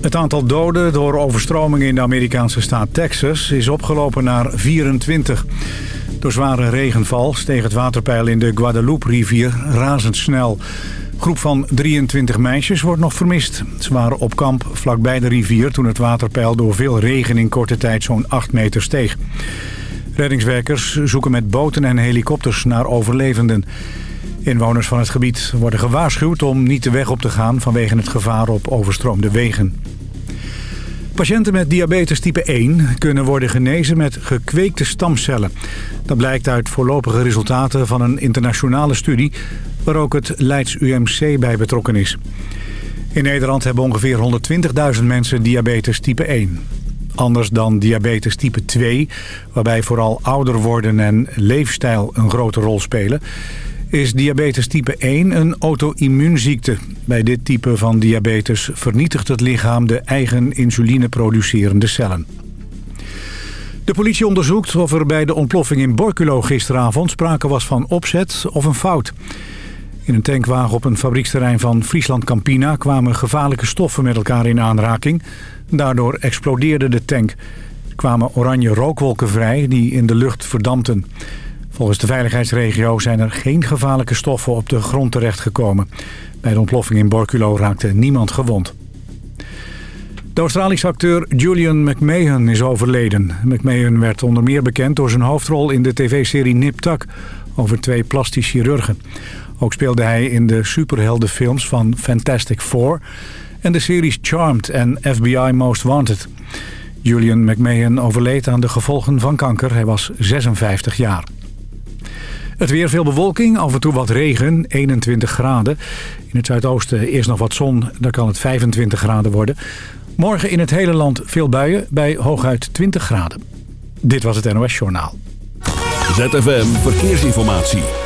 Het aantal doden door overstromingen in de Amerikaanse staat Texas is opgelopen naar 24. Door zware regenval steeg het waterpeil in de Guadalupe-rivier razendsnel. Een groep van 23 meisjes wordt nog vermist. Ze waren op kamp vlakbij de rivier toen het waterpeil door veel regen in korte tijd zo'n 8 meter steeg. Reddingswerkers zoeken met boten en helikopters naar overlevenden. Inwoners van het gebied worden gewaarschuwd om niet de weg op te gaan vanwege het gevaar op overstroomde wegen. Patiënten met diabetes type 1 kunnen worden genezen met gekweekte stamcellen. Dat blijkt uit voorlopige resultaten van een internationale studie... waar ook het Leids UMC bij betrokken is. In Nederland hebben ongeveer 120.000 mensen diabetes type 1. Anders dan diabetes type 2, waarbij vooral ouder worden en leefstijl een grote rol spelen is diabetes type 1 een auto-immuunziekte. Bij dit type van diabetes vernietigt het lichaam de eigen insulineproducerende cellen. De politie onderzoekt of er bij de ontploffing in Borculo gisteravond sprake was van opzet of een fout. In een tankwagen op een fabrieksterrein van Friesland Campina kwamen gevaarlijke stoffen met elkaar in aanraking. Daardoor explodeerde de tank. Er kwamen oranje rookwolken vrij die in de lucht verdampten. Volgens de veiligheidsregio zijn er geen gevaarlijke stoffen op de grond terechtgekomen. Bij de ontploffing in Borculo raakte niemand gewond. De Australische acteur Julian McMahon is overleden. McMahon werd onder meer bekend door zijn hoofdrol in de tv-serie Nip Tuck... over twee plastisch chirurgen. Ook speelde hij in de superheldenfilms van Fantastic Four... en de series Charmed en FBI Most Wanted. Julian McMahon overleed aan de gevolgen van kanker. Hij was 56 jaar. Het weer veel bewolking, af en toe wat regen, 21 graden. In het zuidoosten eerst nog wat zon, dan kan het 25 graden worden. Morgen in het hele land veel buien, bij hooguit 20 graden. Dit was het NOS Journaal. ZFM Verkeersinformatie.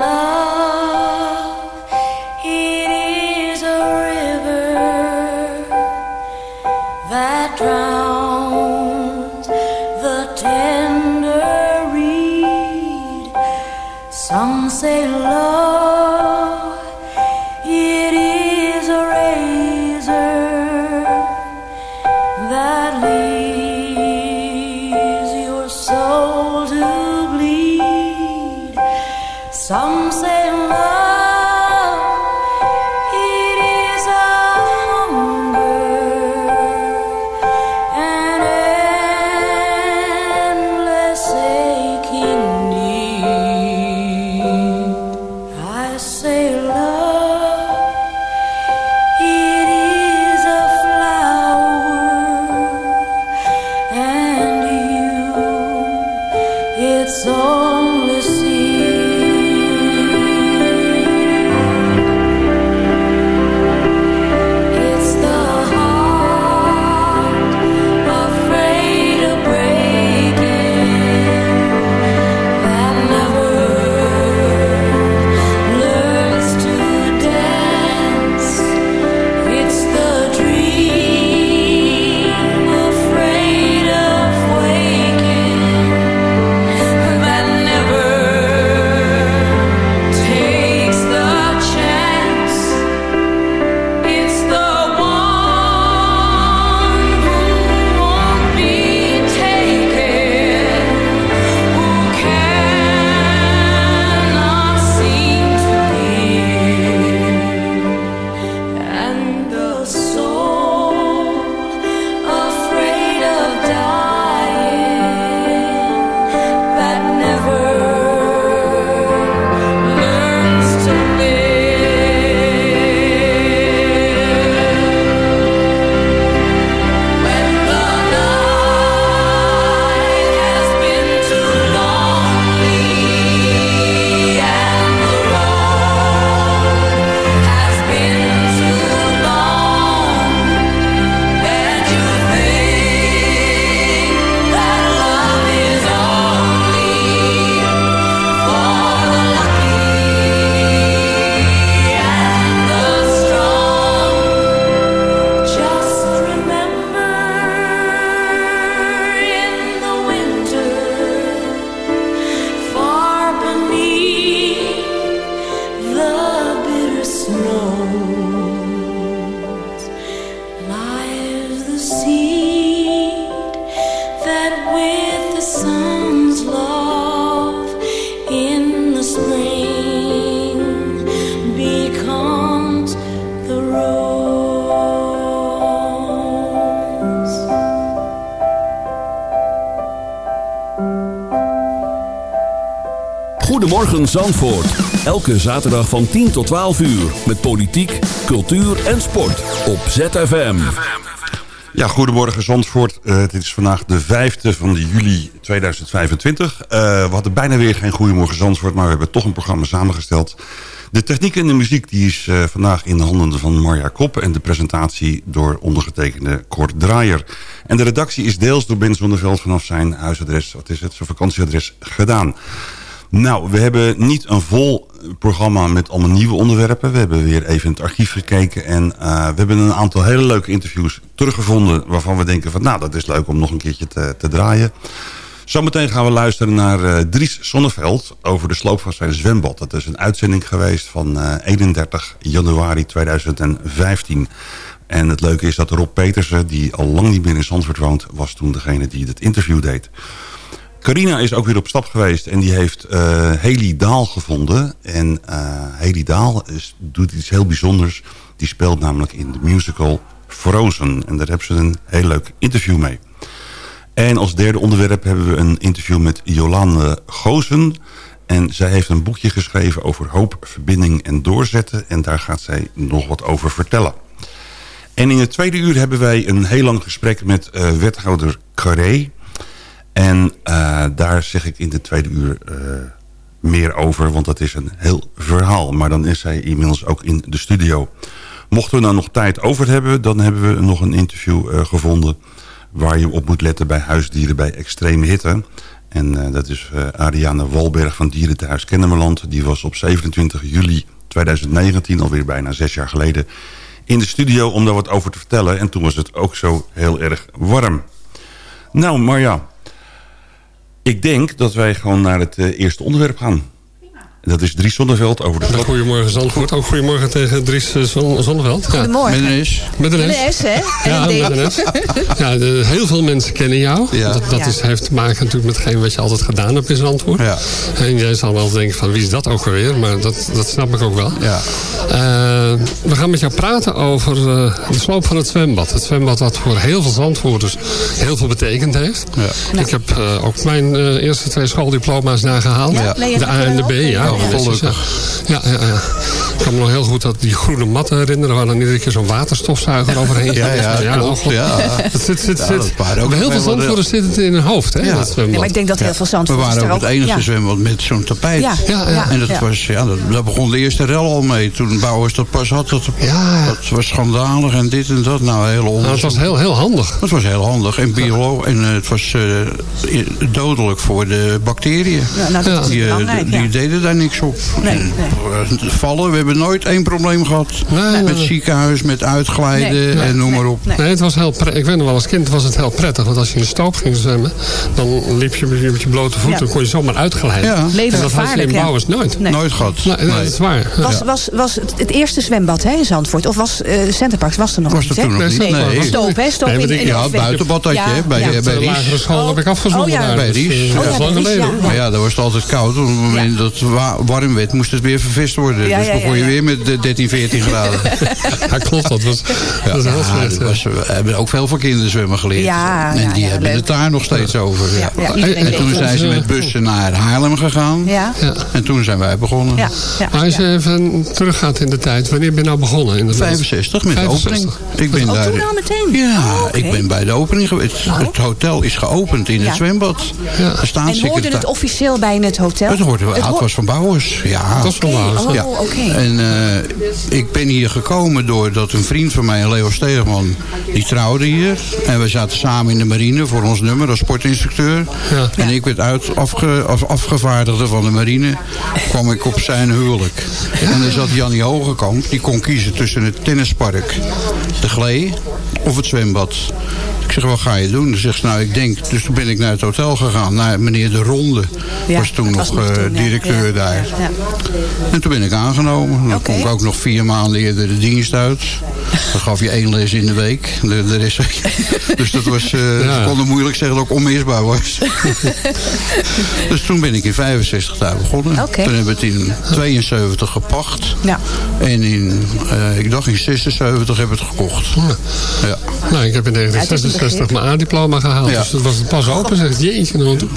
Some say love, Zandvoort. Elke zaterdag van 10 tot 12 uur. Met politiek, cultuur en sport. Op ZFM. Ja, goedemorgen Zandvoort. Uh, dit is vandaag de 5e van juli 2025. Uh, we hadden bijna weer geen Goedemorgen Zandvoort, maar we hebben toch een programma samengesteld. De techniek en de muziek die is uh, vandaag in de handen van Marja Kop... en de presentatie door ondergetekende Kort Draaier. En de redactie is deels door Ben Zonneveld vanaf zijn huisadres... wat is het, zijn vakantieadres gedaan. Nou, we hebben niet een vol programma met allemaal nieuwe onderwerpen. We hebben weer even in het archief gekeken. En uh, we hebben een aantal hele leuke interviews teruggevonden... waarvan we denken van, nou, dat is leuk om nog een keertje te, te draaien. Zometeen gaan we luisteren naar uh, Dries Sonneveld... over de sloop van zijn zwembad. Dat is een uitzending geweest van uh, 31 januari 2015... En het leuke is dat Rob Petersen, die al lang niet meer in Zandvoort woont... was toen degene die het interview deed. Carina is ook weer op stap geweest en die heeft uh, Haley Daal gevonden. En uh, Haley Daal is, doet iets heel bijzonders. Die speelt namelijk in de musical Frozen. En daar hebben ze een heel leuk interview mee. En als derde onderwerp hebben we een interview met Jolande Goosen. En zij heeft een boekje geschreven over hoop, verbinding en doorzetten. En daar gaat zij nog wat over vertellen. En in het tweede uur hebben wij een heel lang gesprek met uh, wethouder Carré... En uh, daar zeg ik in de tweede uur uh, meer over, want dat is een heel verhaal. Maar dan is zij inmiddels ook in de studio. Mochten we nou nog tijd over hebben, dan hebben we nog een interview uh, gevonden... waar je op moet letten bij huisdieren bij extreme hitte. En dat is Ariane Walberg van Dierenthuis Kennemerland. Die was op 27 juli 2019, alweer bijna zes jaar geleden... in de studio om daar wat over te vertellen. En toen was het ook zo heel erg warm. Nou, Marja, ik denk dat wij gewoon naar het uh, eerste onderwerp gaan. Dat is Dries Zonneveld over de stad. Goedemorgen Zandvoort. Ook goedemorgen tegen Dries uh, Zonneveld. Goedemorgen. Ja. Met een S. Met een S. Met een S, hè? Ja, met een S. Ja, de, heel veel mensen kennen jou. Ja. Dat, dat Ja. is, heeft te maken natuurlijk met hetgeen wat je altijd gedaan hebt in Zandvoort. Ja. En jij zal wel denken van wie is dat ook alweer. Maar dat, dat snap ik ook wel. Ja. Uh, we gaan met jou praten over uh, de sloop van het zwembad. Het zwembad wat voor heel veel Zandvoorters heel veel betekend heeft. Ja. Ik heb uh, ook mijn eerste twee schooldiploma's nagehaald. Ja. De A en de B, ja. Gelukkig. Ja, ja, ja. Ik kan me nog heel goed dat die groene matten herinneren... waar dan iedere keer zo'n waterstofzuiger overheen Ja, ging. ja, klopt. God. Ja. Dat zit, zit, Ja, zit. heel veel wel Zandvoorters zit het in hun hoofd, hè, Ja. dat zwembad. Ja, maar ik denk dat heel veel We Zandvoorters waren ook het enige ja. zwembad met zo'n tapijt. Ja. Ja, ja. En dat ja. was, ja, dat, daar begon de eerste rel al mee. Toen Bouwers dat pas had, dat, Ja. dat was schandalig en dit en dat. Nou, heel Nou, het onderzoek. was heel, heel handig. Het was heel handig. En biolo en uh, het was uh, dodelijk voor de bacteriën. Ja, nou, Ja. Die, uh, ja. deden daar niks op. Nee, uh, vallen, we hebben nooit één probleem gehad. Nee, met nee. ziekenhuis, met uitglijden Nee, en noem maar op. Nee. Het was heel ik weet nog wel, als kind was het heel prettig. Want als je in de stoop ging zwemmen, dan liep je met je, met je blote voeten. Ja. kon je zomaar uitglijden. Ja. En dat had je in ja. Bouwers nooit. Nee. Nooit gehad. Nee, dat is waar. Was, was, was het, het eerste zwembad hè, in Zandvoort? Of was uh, Centerparks was er nog Was niet? er hè? toen nog niet? Nee, Nee. Stoop, hè? Stoop in, ik- in Ja, buitenbad had je, hè, bij, bij De Ries. lagere school heb ik afgezwonden Oh. Bij Ries. eh, Oh, dat is ja, lang geleden. Maar ja, dan was het altijd koud. Op het moment dat warm werd, moest het weer vervist worden. Ja, dus ja, begon je weer met de 13, 14 graden. Ja, klopt. Dat was, dat was heel slecht. we hebben ook veel van kinderzwemmen geleerd. Ja, en ja, die ja, hebben leuk. het daar nog steeds over. Ja. Ja, ja, En- toen zijn ze met bussen naar Haarlem gegaan. Ja, Ja. En toen zijn wij begonnen. ja, ja. Maar als je even teruggaat in de tijd, wanneer ben je nou begonnen? In de 65 met de 65. opening. Ik ben Oh, daar, toen al meteen? Ja, Oh, ik ben bij de opening geweest. Het hotel is geopend in Ja. het zwembad. Ja. De En hoorde het officieel bij het hotel? Het hoorde. Het was van Ja. Dat van Bouwers. Oh. En eh, ik ben hier gekomen doordat een vriend van mij, Leo Steegman, die trouwde hier. En we zaten samen in de marine voor ons nummer als sportinstructeur. Ja. En ik werd uit, afge, af, afgevaardigde van de marine. kwam ik op zijn huwelijk. En er zat Jannie Hogekamp. Die kon kiezen tussen het tennispark, de glee of het zwembad. Ik zeg, wat ga je doen? Dan zegt ze, nou ik denk, dus toen ben ik naar het hotel gegaan. Naar meneer De Ronde, Ja, was toen nog, was nog eh, toen, directeur Ja, daar. ja. En toen ben ik aangenomen. Dan Oké. kom ik ook nog vier maanden eerder de dienst uit. Dan gaf je één les in de week. De, de rest, dus dat was, eh Ja. ik kon het moeilijk zeggen dat ik onmisbaar was. dus toen ben ik in 65 daar begonnen. Oké. Toen hebben we het in 72 gepacht. Ja. En in, eh, ik dacht in 76 hebben we het gekocht. Ja. Nou, ik heb in het is een 1966 begrip. mijn A-diploma gehaald. Ja. Dus dat was het pas open. Zeg, jeetje, nou, toen-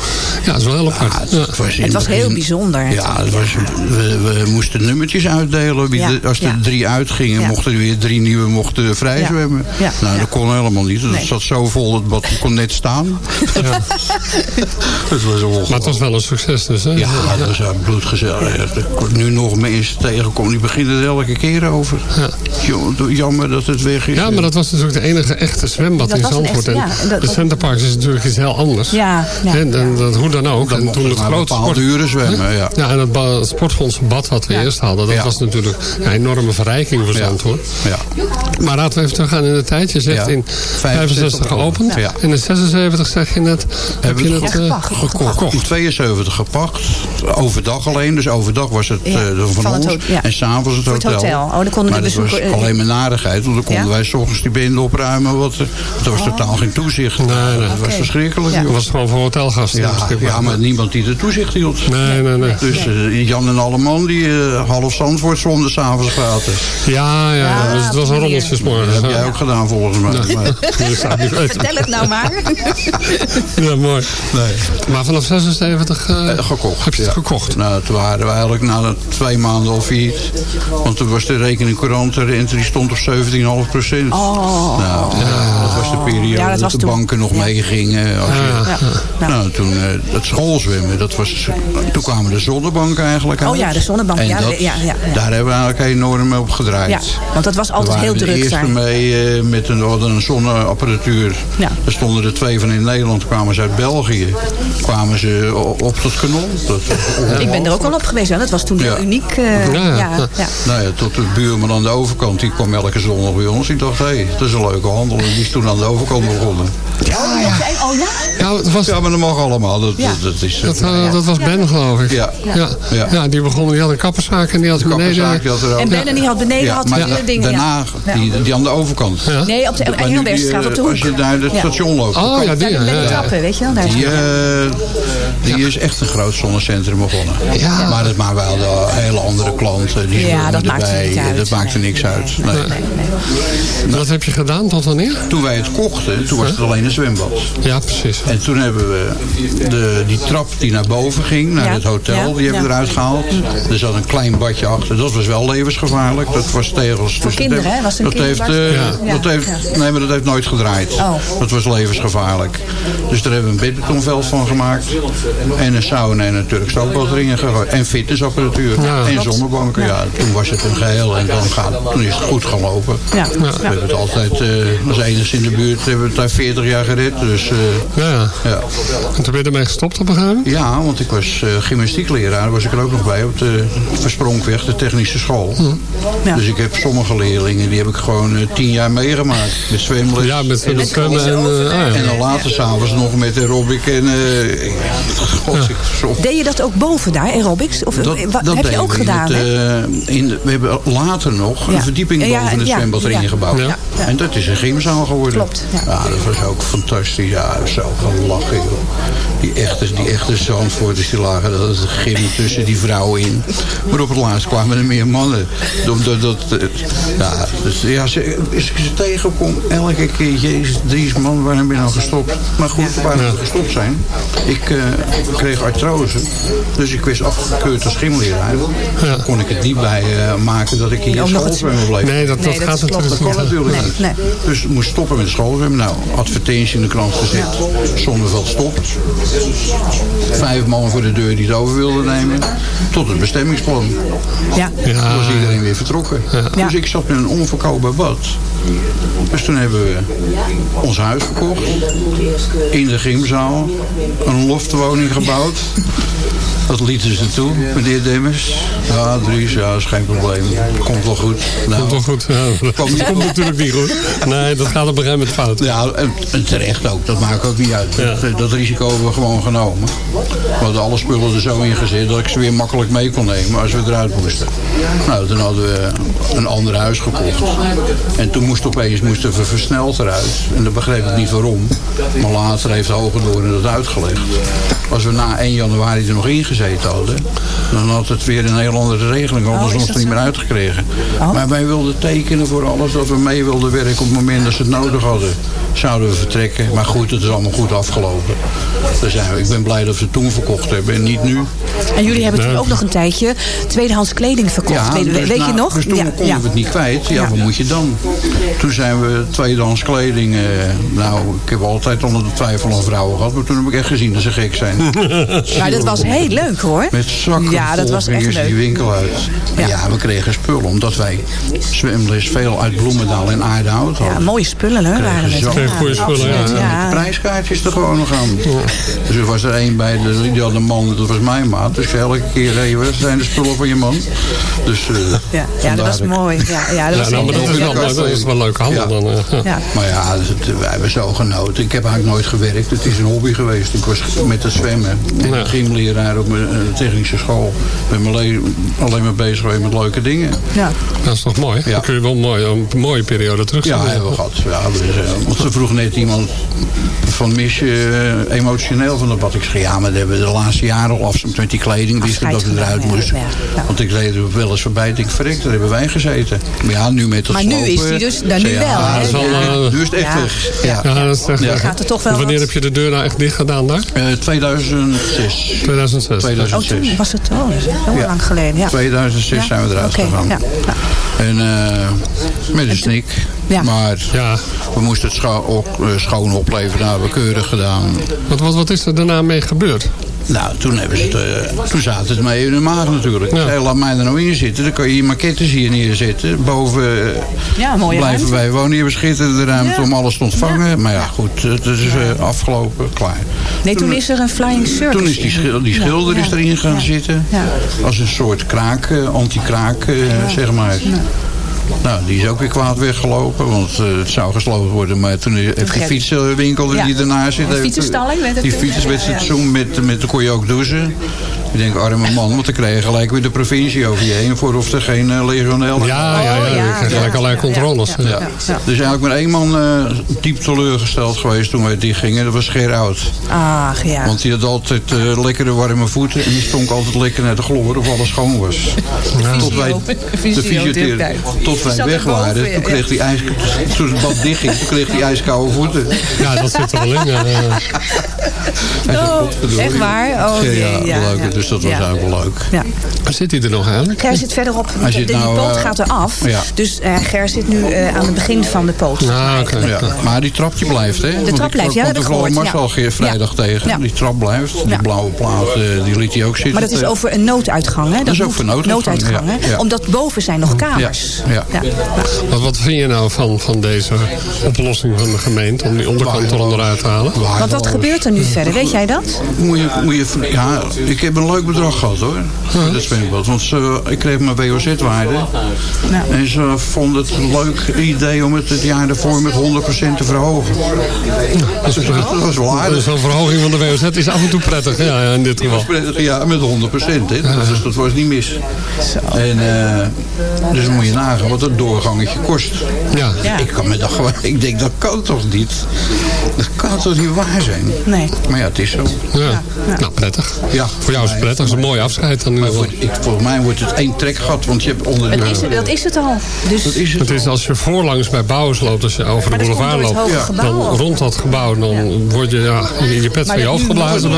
ja, dat is wel heel apart. Ja. Het was, Het was heel bijzonder. Ja, het was, we, we moesten nummertjes uitdelen. Wie Ja, de- als er ja. drie uitgingen, Ja. mochten er weer drie nieuwe mochten vrij Ja. zwemmen. Ja. Nou, Ja. dat kon helemaal niet. Het Nee. zat zo vol, dat bad kon net staan. dat was ongelooflijk. Maar het was wel een succes dus. Hè? Ja, dat is een bloedgezellig. Nu nog mensen tegenkom, die beginnen er elke keer over. Jammer dat het weg is. Ja, maar dat was natuurlijk de enige echte zwembad Dat in Zandvoort. echte, en ja, en dat- de Centerparks is natuurlijk iets heel anders. Ja, ja, en, en dat, hoe dan ook. En mochten toen het grote sport... uren zwemmen, ja. Ja, en het ba- het sportfondsbad wat we eerst hadden, dat Ja. was natuurlijk een enorme verrijking voor. Zandvoort. Ja. Maar laten we even teruggaan in de tijd. Je zegt Ja. in 65 geopend. Ja. En in 76 zeg je net, heb je het het eh, gekocht. gekocht. In 72 gepakt. Overdag alleen. Dus overdag was het Ja, eh, van, ons. En s'avonds het hotel. Oh, dan konden de maar dat was alleen maar narigheid. Want dan konden Ja? wij 's ochtends die bende opruimen. Wat, er was totaal geen toezicht. Nee, nee. Dat was verschrikkelijk. Ja. Dat was gewoon voor hotelgasten. Ja, ja, maar niemand die er toezicht hield. Nee, nee, nee. Dus eh, Jan en Alleman, die eh, half Zandvoort zwomden s'avonds gratis. Ja, ja, ja. Dus het was een op die rommeltje 's Dat heb ja. jij ook gedaan volgens mij. Vertel het nou maar. Ja, mooi. nee. Maar vanaf 76 eh, Eh, gekocht. heb je het gekocht. Nou, toen waren we eigenlijk na twee maanden al failliet. Want toen was de rekening courant, de rente die stond op 17,5 procent. Oh. Nou, dat was de periode Ja, dat de banken nog Ja. meegingen. Als je- Ja. Ja. Nou, toen het schoolzwemmen, dat was, toen kwamen de zonnebanken eigenlijk uit. Oh ja, de zonnebank, En ja, ja, ja, ja. daar hebben we eigenlijk enorm op gedraaid. Ja, want dat was altijd We heel druk de eerste mee eh, met een, we een zonneapparatuur. Ja. Er stonden er twee van in Nederland, kwamen ze uit België. Kwamen ze op tot kanon. Dat Ik ben er ook al op geweest. Ja. Dat was toen heel Ja. uniek. eh, Ja, ja. ja, ja. Nou ja, tot de buurman aan de overkant, die kwam elke zondag bij ons. Ik dacht, hé, hey, dat is een leuke handel. En die is toen aan de overkant begonnen. Oh ja? Ja, het was, Ja, maar dat mag allemaal. Dat, Ja. is... dat, eh, dat was Ben, geloof ik. Ja. Ja. Ja. Ja. die begon, die had een kapperszaak en die had beneden... kapperszaak, die had er ook. En Ben en die had beneden Ja, had maar die dingen. ja. daarna, Ja. die, die aan de overkant. Ja. Nee, op de Maar die, op de eh, hoek. Als je naar het Ja. station loopt. Oh ja, die. Ja, Ja, ja. trappen, weet je wel. Daar is Die, eh, die is echt een groot zonnecentrum begonnen. Ja. Maar dat maken wel de hele andere klanten. Die Ja, dat maakt er erbij. niet uit. Dat maakt er niks uit. Nee. Wat heb je gedaan tot wanneer? Toen wij het kochten, toen was het alleen een zwembad. Ja, precies. En toen hebben we de, die trap die naar boven ging, naar Ja, het hotel, ja, die hebben we ja. eruit gehaald. Er zat een klein badje achter. Dat was wel levensgevaarlijk. Dat was tegels. Dus dat kinderen, hè? Was een dat heeft, eh, Ja. dat heeft, Ja. Nee, maar dat heeft nooit gedraaid. Oh. Dat was levensgevaarlijk. Dus daar hebben we een badbetonveld van gemaakt. En een sauna en natuurlijk stookbadringen gegooid. En fitnessapparatuur. Ja. en zonnebanken. Ja. toen was het een geheel. En dan gaat, toen is het goed gelopen. Ja. We hebben het altijd, eh, als enigste in de buurt, hebben we het daar 40 jaar gered. Dus eh, Ja, ja. En toen ben je ermee gestopt op een gegeven moment? Ja, want ik was eh, gymnastiekleraar, was ik er ook nog bij op de Versprongweg, de technische school. Ja. Dus ik heb sommige leerlingen, die heb ik gewoon eh, tien jaar meegemaakt. Met zwemles. Ja, met, en, en... eh, ah, ja. en dan later s'avonds nog met aerobic en... eh God, ik, Deed je dat ook boven daar, aerobics? Of, dat, wat dat heb je ook in gedaan? het, in de- we hebben later nog Ja. een verdieping Ja, boven het ja, zwembad erin ja. gebouwd. Ja. Ja. En dat is een gymzaal geworden. Klopt, ja. dat was ook fantastisch. Ja, zo gelachen, joh. Die echte, die echte Zandvoorters die lagen dat is een gym tussen die vrouwen in. Maar op het laatst kwamen er meer mannen. Dat, dat, dat, eh, ja, dus, ja, ze, als ik ze tegenkom, elke keer, jezus, Dries, man, waarom ben je nou gestopt? Maar goed, waar we gestopt zijn, ik eh, kreeg artrose. Dus ik werd afgekeurd als gymleraar. Ja. Kon ik het niet bij eh, maken dat ik hier in nog het- schoolzwemmen bleef. Nee, dat, dat Nee, dat gaat natuurlijk Dat niet. kon natuurlijk Nee, niet. nee. Dus moest stoppen met schoolzwemmen. Nou, advertentie in de krant gezet. Zonneveld stopt. Vijf man voor de deur die het over wilden nemen. Tot het bestemmingsplan. Ja. Toen Ja, was iedereen weer vertrokken. Ja. Dus ik zat met een onverkoopbaar bad. Dus toen hebben we ons huis gekocht. In de gymzaal. Een loftwoning gebouwd. Dat lieten ze toe, meneer Demmers. Ja, Dries, ja, dat is geen probleem. Komt wel goed. Nou, komt wel goed. Ja, niet komt natuurlijk niet goed. Nee, dat gaat op een gegeven moment fout. Ja, en, terecht ook. Dat maakt ook niet uit. Ja. Dat, dat risico hebben we gewoon genomen. We hadden alle spullen er zo in gezet dat ik ze weer makkelijk mee kon nemen als we eruit moesten. Nou, toen hadden we een ander huis gekocht. En toen moest opeens moesten we versneld eruit. En dat begreep ik niet waarom. Maar later heeft Hogendoorn dat uitgelegd. Als we na 1 januari er nog ingezeten hadden... dan had het weer een heel andere regeling. Anders Oh, ons dat er niet meer uitgekregen. Oh. Maar wij wilden tekenen voor alles dat we mee wilden werken... op het moment dat ze het nodig hadden. Zouden we vertrekken. Maar goed, het is allemaal goed afgelopen. Zijn we. Ik ben blij dat we het toen verkocht hebben en niet nu. En jullie hebben toen ook nog een tijdje tweedehands kleding verkocht. weet, dus weet je nog? Dus toen ja, konden ja. we het niet kwijt. Ja, Ja. wat moet je dan? Toen zijn we tweedehands kleding... eh, nou, ik heb altijd onder de twijfel aan vrouwen gehad. Maar toen heb ik echt gezien dat ze gek zijn. Maar dat was heel leuk hoor. Met zakken Ja, dat was echt ze die leuk. winkel uit. Ja. Ja. ja, we kregen spullen. Omdat wij zwemles veel uit Bloemendaal en Aardehout Ja, hadden. Mooie spullen hè, waren het. Kreeg goede spullen, ja. ja. Prijskaartjes er gewoon nog aan. Dus er was er één bij, de, die had een man, dat was mijn maat. Dus elke keer dat zijn de spullen van je man. Dus, eh, Ja, ja, dat was ik- mooi. Ja, ja, dat Ja, was nou, maar dat is, leuk. wel, dat is wel leuke handel Ja. dan. eh, ja. Ja. Maar ja, het- wij hebben zo genoten. Ik heb eigenlijk nooit gewerkt. Het is een hobby geweest. Ik was met het zwemmen. En Ja. ik ging leraar op mijn eh, technische school. Ik ben alleen maar bezig geweest met leuke dingen. Ja. Dat is toch mooi? Ja. Dan kun je wel mooi, een mooie periode terug Ja, gehad. Ja, dus, eh, want ze vroeg net iemand van mis je eh, emotioneel van de bad. Ik zei, ja, maar dat hebben we de laatste jaren al af met die kleding. Wisten dat het eruit genomen, moest. ja, ja. Want ik reed er wel eens voorbij. Ik denk, verrek, daar hebben wij gezeten. Maar ja, nu met dat Maar nu is die dus- nou, nu ja, wel? Dat is eh, Nu is het echt Ja. weg. Ja. Ja, dat is echt, Ja. Gaat er toch wel Wanneer wat- heb je de deur nou echt dicht gedaan daar? Eh, 2006. 2006. Oh, 2006. toen was het is heel Ja. lang geleden. Ja. 2006 Ja, zijn we eruit gegaan. ja, ja. En eh, met een snik. Ja. Ja, we moesten het scho op, eh, schoon opleveren. Nou, hebben we keurig gedaan. wat, wat, wat is er daarna mee gebeurd? Nou, toen, hebben ze het, eh, toen zaten het mee in de maag natuurlijk. Ja. Laat mij er nou in zitten. Dan kan je je maquettes hier neerzetten. Boven eh, Ja, mooie blijven ruimte. wij wonen. Hier hebben schitterende ruimte Ja. om alles te ontvangen. Maar ja, goed, het is afgelopen. Klaar. Nee, toen is er een flying circus. Toen is die, schil, die schilder ja, is erin gaan ja, zitten. Ja. Als een soort kraak, anti-kraak, zeg maar. Nou, die is ook weer kwaad weggelopen, want eh, het zou gesloten worden. Maar toen heeft die fietsenwinkel die ernaast zit... Een heeft- fietsenstalling werd het Die fietsers werd met, met de kon je ook douchen. Ik denk, arme man, want dan krijg je gelijk weer de provincie over je heen... voor of er geen uh, legionellen... Ja, ja, ja, Oh, ja, gelijk allerlei ja, controles. ja, Ja. Ja. Ja. Dus eigenlijk maar één man eh, diep teleurgesteld geweest toen wij die gingen. Dat was Gerard. Ach ja. Want die had altijd eh, lekkere warme voeten. En die stonk altijd lekker naar de chloor of alles schoon was. Tot wij, de fysiotherapeut. Tot wij weg waren. Toen kreeg hij ijs, toen het bad dicht ging, toen kreeg hij ijskoude voeten. Ja, dat zit er wel in. Oh, echt waar? Oh, ja, leuk. ja. Dus dat was Ja. eigenlijk wel leuk. Ja. Zit hij er nog eigenlijk? Ger zit verderop. De, die nou, poot eh, gaat eraf. ja. Dus eh, Ger zit nu eh, aan het begin van de poot. Ah, oké. Ja, maar die trap die blijft, hè? Want trap ik blijft, ja, dat heb ik Marcel ja. Geer vrijdag tegen. Ja. Die trap blijft. Die Ja. blauwe plaat, eh, die liet hij ook zitten. Maar dat is over een nooduitgang, hè? Dat is ook voor nooduitgang, nooduitgang, ja. hè? Ja. Omdat boven zijn nog kamers. Ja, ja. Wat, wat vind je nou van, van deze oplossing van de gemeente om die onderkant er onderuit te halen? Want wat gebeurt er nu verder? Weet jij dat? Moet je, moet je, ja, ik heb een leuk bedrag gehad hoor. Voor dat zwembad. Want ze, ik kreeg mijn WOZ-waarde. En ze vonden het een leuk idee om het het jaar ervoor met 100% te verhogen. Dat is, Dat was wel aardig. Zo'n verhoging van de WOZ is af en toe prettig, ja, ja, in dit geval. ja, met 100%. Hè. Dus dat was niet mis. En, eh, dus moet je nagaan wat het doorgangetje kost. Ja. Ja. Ik, kan me dat gewoon, ik denk, dat kan toch niet? Dat kan toch niet waar zijn? Nee. Maar ja, het is zo. Ja. Nou, prettig. Ja. Voor jou is het prettig. Dat is een mooi afscheid dan in Maar ieder voor, geval. ik, volgens mij wordt het één trekgat, want je hebt onder de... Dat is, het- dat is het al. Dus, Dat is het. Het is als je voorlangs bij Bouwers loopt, als je over de boulevard loopt, dan rond dat gebouw, dan word je ja, je, je pet van je hoofd geblazen.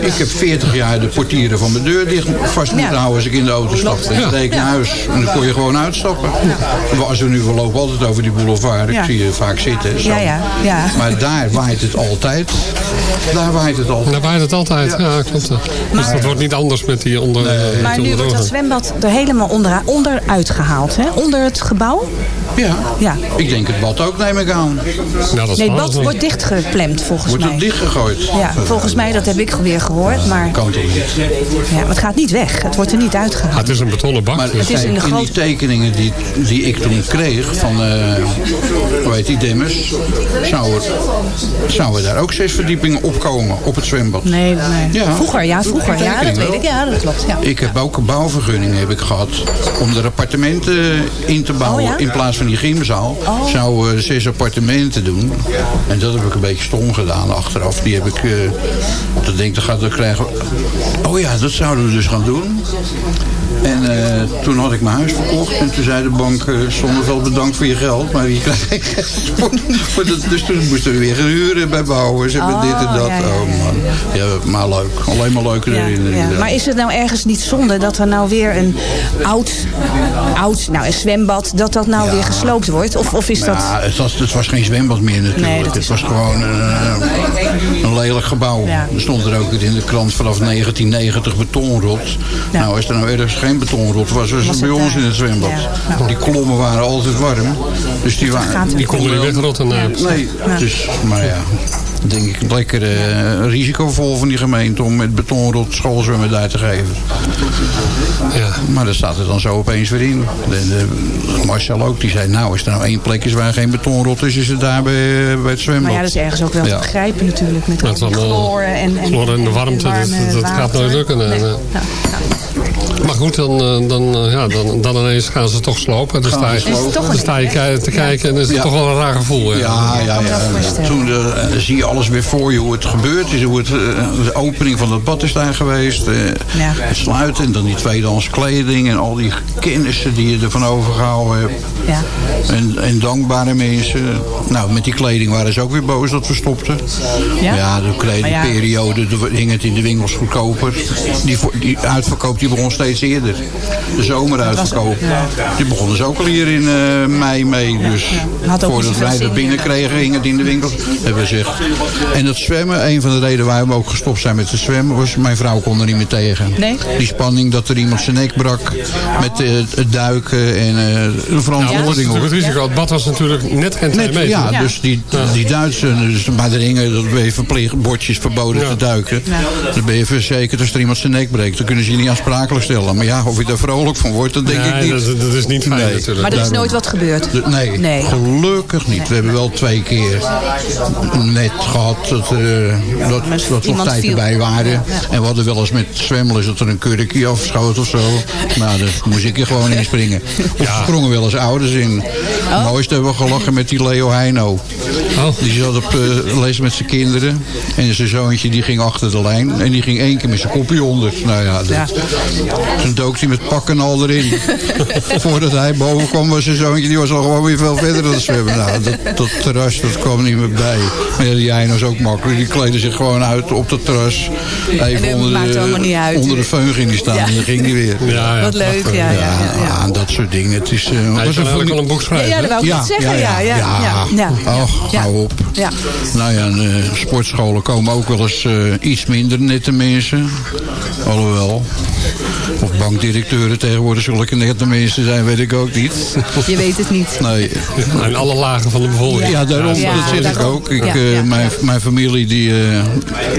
Ik heb 40 jaar de portieren van mijn deur dicht vast moeten Ja. houden als ik in de auto stapte. Dan reed ik naar huis en dan kon je gewoon uitstappen. Als we nu, we lopen altijd over die boulevard. Ik Ja. zie je vaak zitten. zo. Ja, ja, ja. Maar daar waait het altijd. Daar waait het altijd. Daar waait het altijd, ja, klopt. Dus dat wordt niet anders met die onder. die maar nu wordt dat onderdoorgang. zwembad er helemaal onder, onderuit gehaald, hè? Onder het gebouw? Ja. Ja. Ik denk het bad ook, neem ik aan. Ja, dat is Nee, het bad wordt dichtgeplemd volgens Wordt mij. het dichtgegooid? Ja, volgens mij, dat heb ik weer gehoord. Maar, Kan toch niet? ja, maar het gaat niet weg. Het wordt er niet Ah, uitgehaald. het is een betonnen bak. Maar dus- Het is in groot- die tekeningen die, die ik toen kreeg van, eh hoe heet die, Demmers, zou het, zouden daar ook zes verdiepingen opkomen op het zwembad. Nee, nee. Ja. Vroeger, ja, vroeger. Ja, dat weet wel. ik. Ja, dat klopt. Ja. Ik heb ook een bouwvergunning heb ik gehad om er appartementen in te bouwen. Oh ja? In plaats van die gymzaal. Oh. Zou eh, zes appartementen doen. En dat heb ik een beetje stom gedaan achteraf. Die heb ik, eh dat denk ik, dat gaat dat krijgen. Oh ja, dat zouden we dus gaan doen. En eh, toen had ik mijn huis verkocht. En toen zei de bank, eh zonder wel bedankt voor je geld. Maar je krijgt geen geld voor. dat, dus toen moesten we weer gaan huren bij bouwers. En dit en dat. ja, ja, Oh man. Ja, maar leuk. Alleen maar leuke herinneringen. ja. Maar is het nou ergens niet zonde dat er nou weer een oud, oud nou een zwembad, dat dat nou weer gesloopt wordt? Of, of is dat... Ja, het was, het was geen zwembad meer natuurlijk. Nee, het is was gewoon een, een lelijk gebouw. Er stond er ook in de krant vanaf 1990 betonrot. Nou, als er nou ergens geen betonrot was, was, bij het ons daar. in het zwembad. Ja. Ja. Die kolommen waren altijd warm. Dus die, waren, Die konden niet wegrotten. nee. Nee, dus, maar ja. Denk ik lekker eh, risicovol van die gemeente om met betonrot schoolzwemmen daar te geven. Ja. Maar dat staat er dan zo opeens weer in. De, de- Marcel ook, die zei, nou, als er nou één plek is waar geen betonrot is, is het daar bij, bij het zwembad. Maar ja, dat is ergens ook wel Ja. te begrijpen natuurlijk. Met is allemaal chloor en, en, de warmte, dat- warme dat gaat nooit lukken, nee, Nee. nee. Ja, ja. Maar goed, dan, eh, dan, eh, ja, dan, dan ineens gaan ze toch slopen. Dan sta je, dan sta je te kijken en dan is het Ja. toch wel een raar gevoel. Ja. Ja, ja, ja. Toen eh, zie je alles weer voor je, hoe het gebeurd is. Hoe het, de opening van het bad is daar geweest. eh, Ja. Het sluiten en dan die tweedehands kleding. En al die kennissen die je ervan overgehouden hebt. Ja. En, en dankbare mensen. Nou, met die kleding waren ze ook weer boos dat we stopten. Ja? Ja, de kledingperiode de- ging het in de winkels goedkoper. Die, die uitverkoop die begon steeds eerder. De zomeruitverkoop. Die begonnen ze ook al hier in eh, mei mee. Dus voordat wij zin er binnen meer. kregen, ging het in de winkels. Hebben we gezegd. En dat zwemmen, een van de redenen waarom we ook gestopt zijn met het zwemmen, was mijn vrouw kon er niet meer tegen. Nee? Die spanning dat er iemand zijn nek brak met eh, het duiken en eh, de dat verantwoording. het risico. Het bad was natuurlijk net geen twee meter. ja, Ja. dus die, die Duitsers, dus bij de ringen, dat ben je verplicht, bordjes verboden Ja. te duiken. Dan ben je verzekerd als er iemand zijn nek breekt. Dan kunnen ze je niet aansprakelijk stellen. Maar ja, of je daar vrolijk van wordt, dat denk Nee, ik niet. dat, dat is niet fijn Nee. natuurlijk. Maar er is Daarom. nooit wat gebeurd. De- nee, Nee. gelukkig niet. We hebben wel twee keer net gehad dat, eh, dat, tijd viel. erbij waren. Ja. En we hadden wel eens met zwemmelen dat er een kurkje afschoot of zo. Nou, daar moest ik er gewoon in springen. Of Ja. sprongen wel eens ouders in. Het mooiste hebben we gelachen met die Leo Heino. Oh. Die zat op eh, les met zijn kinderen. En zijn zoontje die ging achter de lijn. En die ging één keer met zijn kopje onder. Nou ja, dat, toen dook hij met pakken al erin. Voordat hij boven kwam was zijn zoontje. Die was al gewoon weer veel verder dan het zwemmen. Nou, dat, dat terras dat kwam niet meer bij. Maar ja, die ook makkelijk. Die kleden zich gewoon uit op dat terras. Even onder maakt allemaal niet de, uit. onder de feun ging die staan. Ja. En dan ging die weer. Ja, ja. Wat leuk, ja. ja, ja, ja. en dat soort dingen. Het is, eh, je was kan een van- een boek Ja, schrijven. ja, dat wou ik ja, zeggen. Ja, ja, ja. ja, ja. Och, Ja. hou op. Ja. Nou ja, en, eh, sportscholen komen ook wel eens eh, iets minder nette mensen. Alhoewel. Of bankdirecteuren tegenwoordig zulke nette mensen zijn, weet ik ook niet. Je weet het niet. Nee. En alle lagen van de bevolking. Ja, daarom, Ja, dat zeg ik ook. Ik, Ja, eh, ja, mijn, mijn familie die, eh,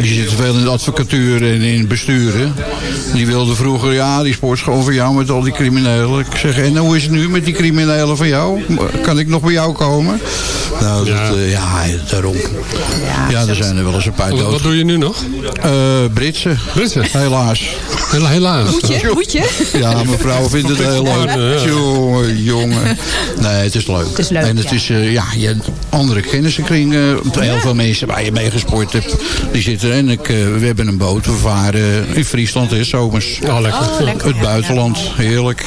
die zit veel in de advocatuur en in besturen. Die wilde vroeger, ja, die sportschool van jou met al die criminelen. Ik zeg, en hoe is het nu met die criminelen van jou? Kan ik nog bij jou komen? Nou, dat, Ja. eh, ja, daarom. Ja, er zijn er wel eens een paar Wat, dood. wat doe je nu nog? Eh, Britse. Britse? Helaas. Hela- Helaas. Hoedje. Ja, mevrouw vindt het heel leuk. Jongen, jongen. Nee, het is leuk. Het is leuk, En het ja. is, eh, ja, je hebt andere kennissenkringen. Heel veel mensen waar je mee gesport hebt, die zitten. En ik, eh, we hebben een boot. We varen in Friesland, hè, zomers. Oh, lekker. Oh, lekker. Het buitenland, heerlijk.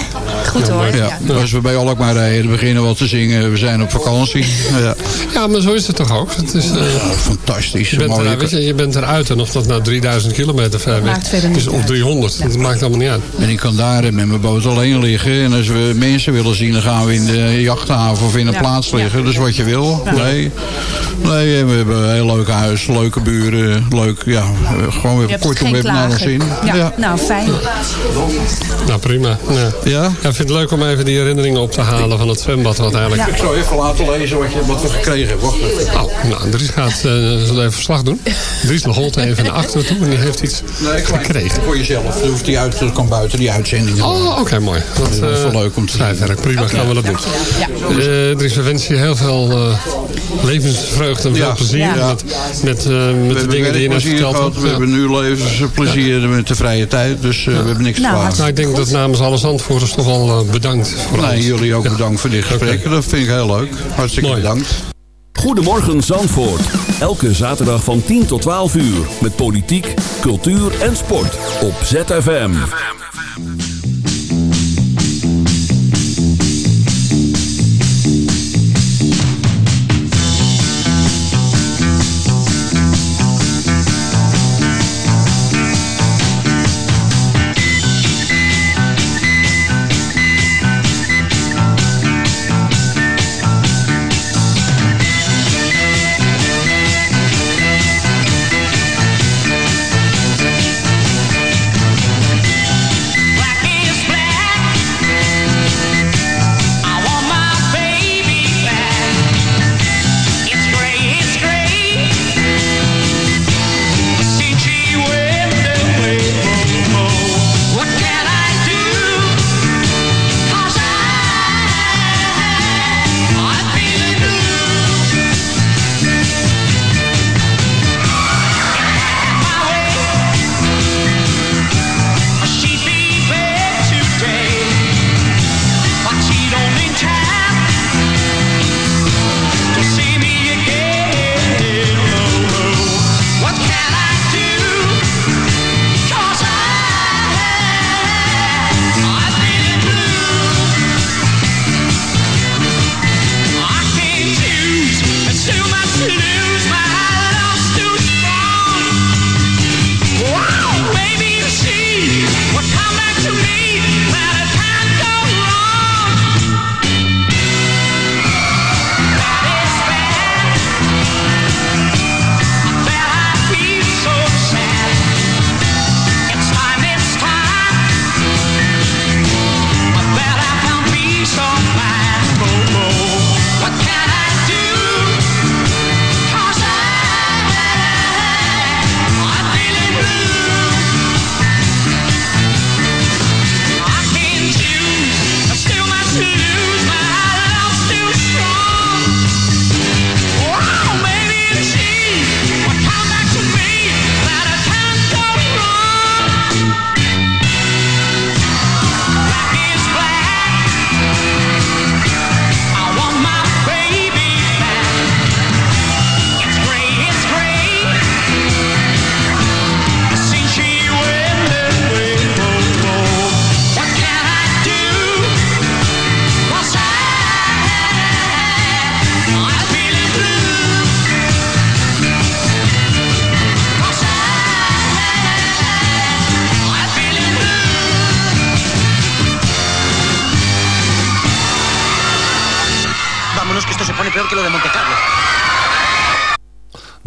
Goed hoor. Ja, Als we bij Alkmaar rijden, beginnen we al te zingen. We zijn op vakantie. Ja, Ja, maar zo is het toch ook. Het is, eh, Ja, fantastisch. je, bent Mooie- er, weet je, je bent eruit en of dat nou 3000 kilometer ver weg Maakt verder niet is, of uit. 300. Dat maakt allemaal niet uit. En ik kan daar met mijn boot alleen liggen. En als we mensen willen zien, dan gaan we in de jachthaven of in een Ja. plaats liggen. Dus wat je wil. Nee. Nee, we hebben een heel leuk huis, leuke buren. Leuk, ja, gewoon weer kortom, we hebben naar ons klagen. in. Ja, Ja. nou fijn. Nou, prima. Ja. Ja? Ja, ik vind het leuk om even die herinneringen op te halen van het zwembad. Wat eigenlijk... Ik zal even laten lezen wat, je, wat we gekregen hebben. Wacht even. Oh, nou, Dries gaat eh, we even verslag doen. Dries Leholt even naar achteren toe en die heeft iets Nee, gekregen. Voor jezelf. Dan hoeft hij uit, kan buiten die uitzendingen. Oh, oké, mooi. Dat, Dat is wel eh, leuk om te zien. Schrijfwerk, prima, gaan we dat doen. Eh, er is we wensen je heel veel eh, levensvreugde en veel Ja. plezier Ja. met, met, eh, de hebben dingen die je net verteld hebt. we Ja. hebben nu levensplezier met de vrije tijd, dus eh, we hebben niks te Nou. Nou, ik denk dat namens alle zandvoerders toch wel eh, bedankt voor Nee, jullie ook bedankt voor dit gesprek. Dat vind ik heel leuk. Hartstikke Mooi. bedankt. Goedemorgen Zandvoort. Elke zaterdag van 10 tot 12 uur. Met politiek, cultuur en sport. Op ZFM. Yeah.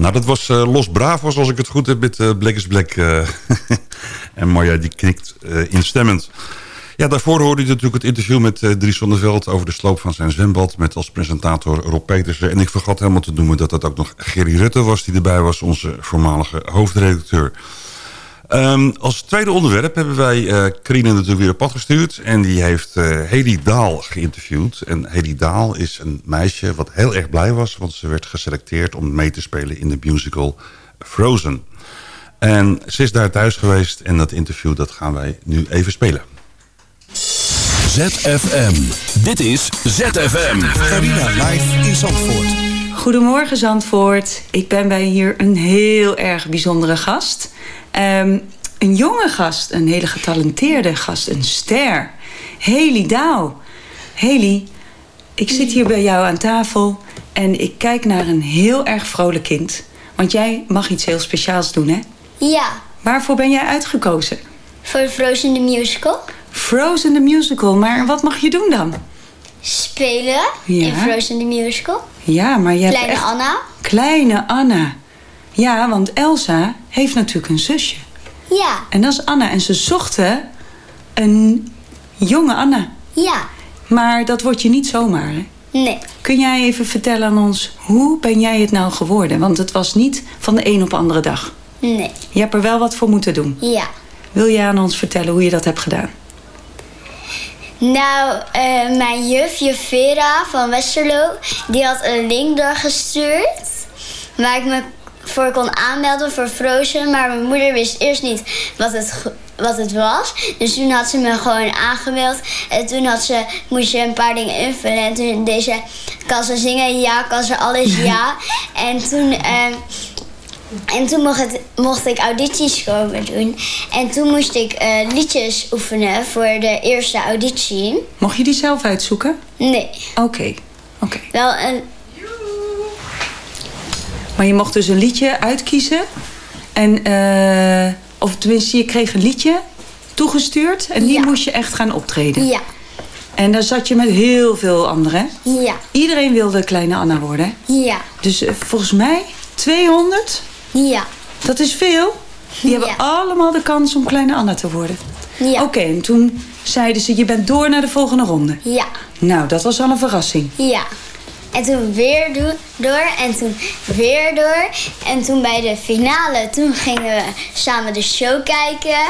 Nou, dat was eh, Los Bravos, als ik het goed heb, met eh, Black is Black. eh. en Marja, die knikt instemmend. Ja, daarvoor hoorde je natuurlijk het interview met Dries van der Veld... over de sloop van zijn zwembad met als presentator Rob Petersen. En ik vergat helemaal te noemen dat dat ook nog Gerry Rutte was... die erbij was, onze voormalige hoofdredacteur. Ehm, als tweede onderwerp hebben wij eh Carine natuurlijk weer op pad gestuurd. En die heeft eh Hedy Daal geïnterviewd. En Hedy Daal is een meisje wat heel erg blij was... want ze werd geselecteerd om mee te spelen in de musical Frozen. En ze is daar thuis geweest en dat interview dat gaan wij nu even spelen. ZFM. Dit is ZFM. Carina live in Zandvoort. Goedemorgen Zandvoort. Ik ben bij hier een heel erg bijzondere gast. Ehm, een jonge gast, een hele getalenteerde gast, een ster. Haley Daal. Haley, ik zit hier bij jou aan tafel en ik kijk naar een heel erg vrolijk kind. Want jij mag iets heel speciaals doen, hè? Ja, Waarvoor ben jij uitgekozen? voor Frozen the Musical. Frozen the Musical, maar wat mag je doen dan? Spelen Ja. in Frozen the Musical. Ja, maar hebt Kleine echt... Anna. Kleine Anna. Ja, want Elsa heeft natuurlijk een zusje. Ja, En dat is Anna. En ze zochten een jonge Anna. ja, Maar dat wordt je niet zomaar, hè? nee. Kun jij even vertellen aan ons, hoe ben jij het nou geworden? Want het was niet van de een op de andere dag. Nee, Je hebt er wel wat voor moeten doen. ja. Wil jij aan ons vertellen hoe je dat hebt gedaan? Nou, eh, mijn juf, juf Vera van Westerlo, die had een link doorgestuurd. Waar ik me voor kon aanmelden voor Frozen. Maar mijn moeder wist eerst niet wat het, wat het was. Dus toen had ze me gewoon aangemeld. En toen had ze, moest je een paar dingen invullen. En toen deed ze, kan ze zingen? Ja. Kan ze alles? Ja. en toen... eh, en toen mocht, het, mocht ik audities komen doen. En toen moest ik eh, liedjes oefenen voor de eerste auditie. Mocht je die zelf uitzoeken? Nee, Oké. oké. wel een... Maar je mocht dus een liedje uitkiezen. En, eh, of tenminste, je kreeg een liedje toegestuurd. En die moest je echt gaan optreden. Ja. En daar zat je met heel veel anderen. Ja. Iedereen wilde kleine Anna worden. Ja. Dus eh, volgens mij 200. Ja. Dat is veel. Die hebben allemaal de kans om kleine Anna te worden. Ja. Oké, en toen zeiden ze, je bent door naar de volgende ronde. Ja. Nou, dat was al een verrassing. Ja. En toen weer do- door en toen weer door. En toen bij de finale, toen gingen we samen de show kijken.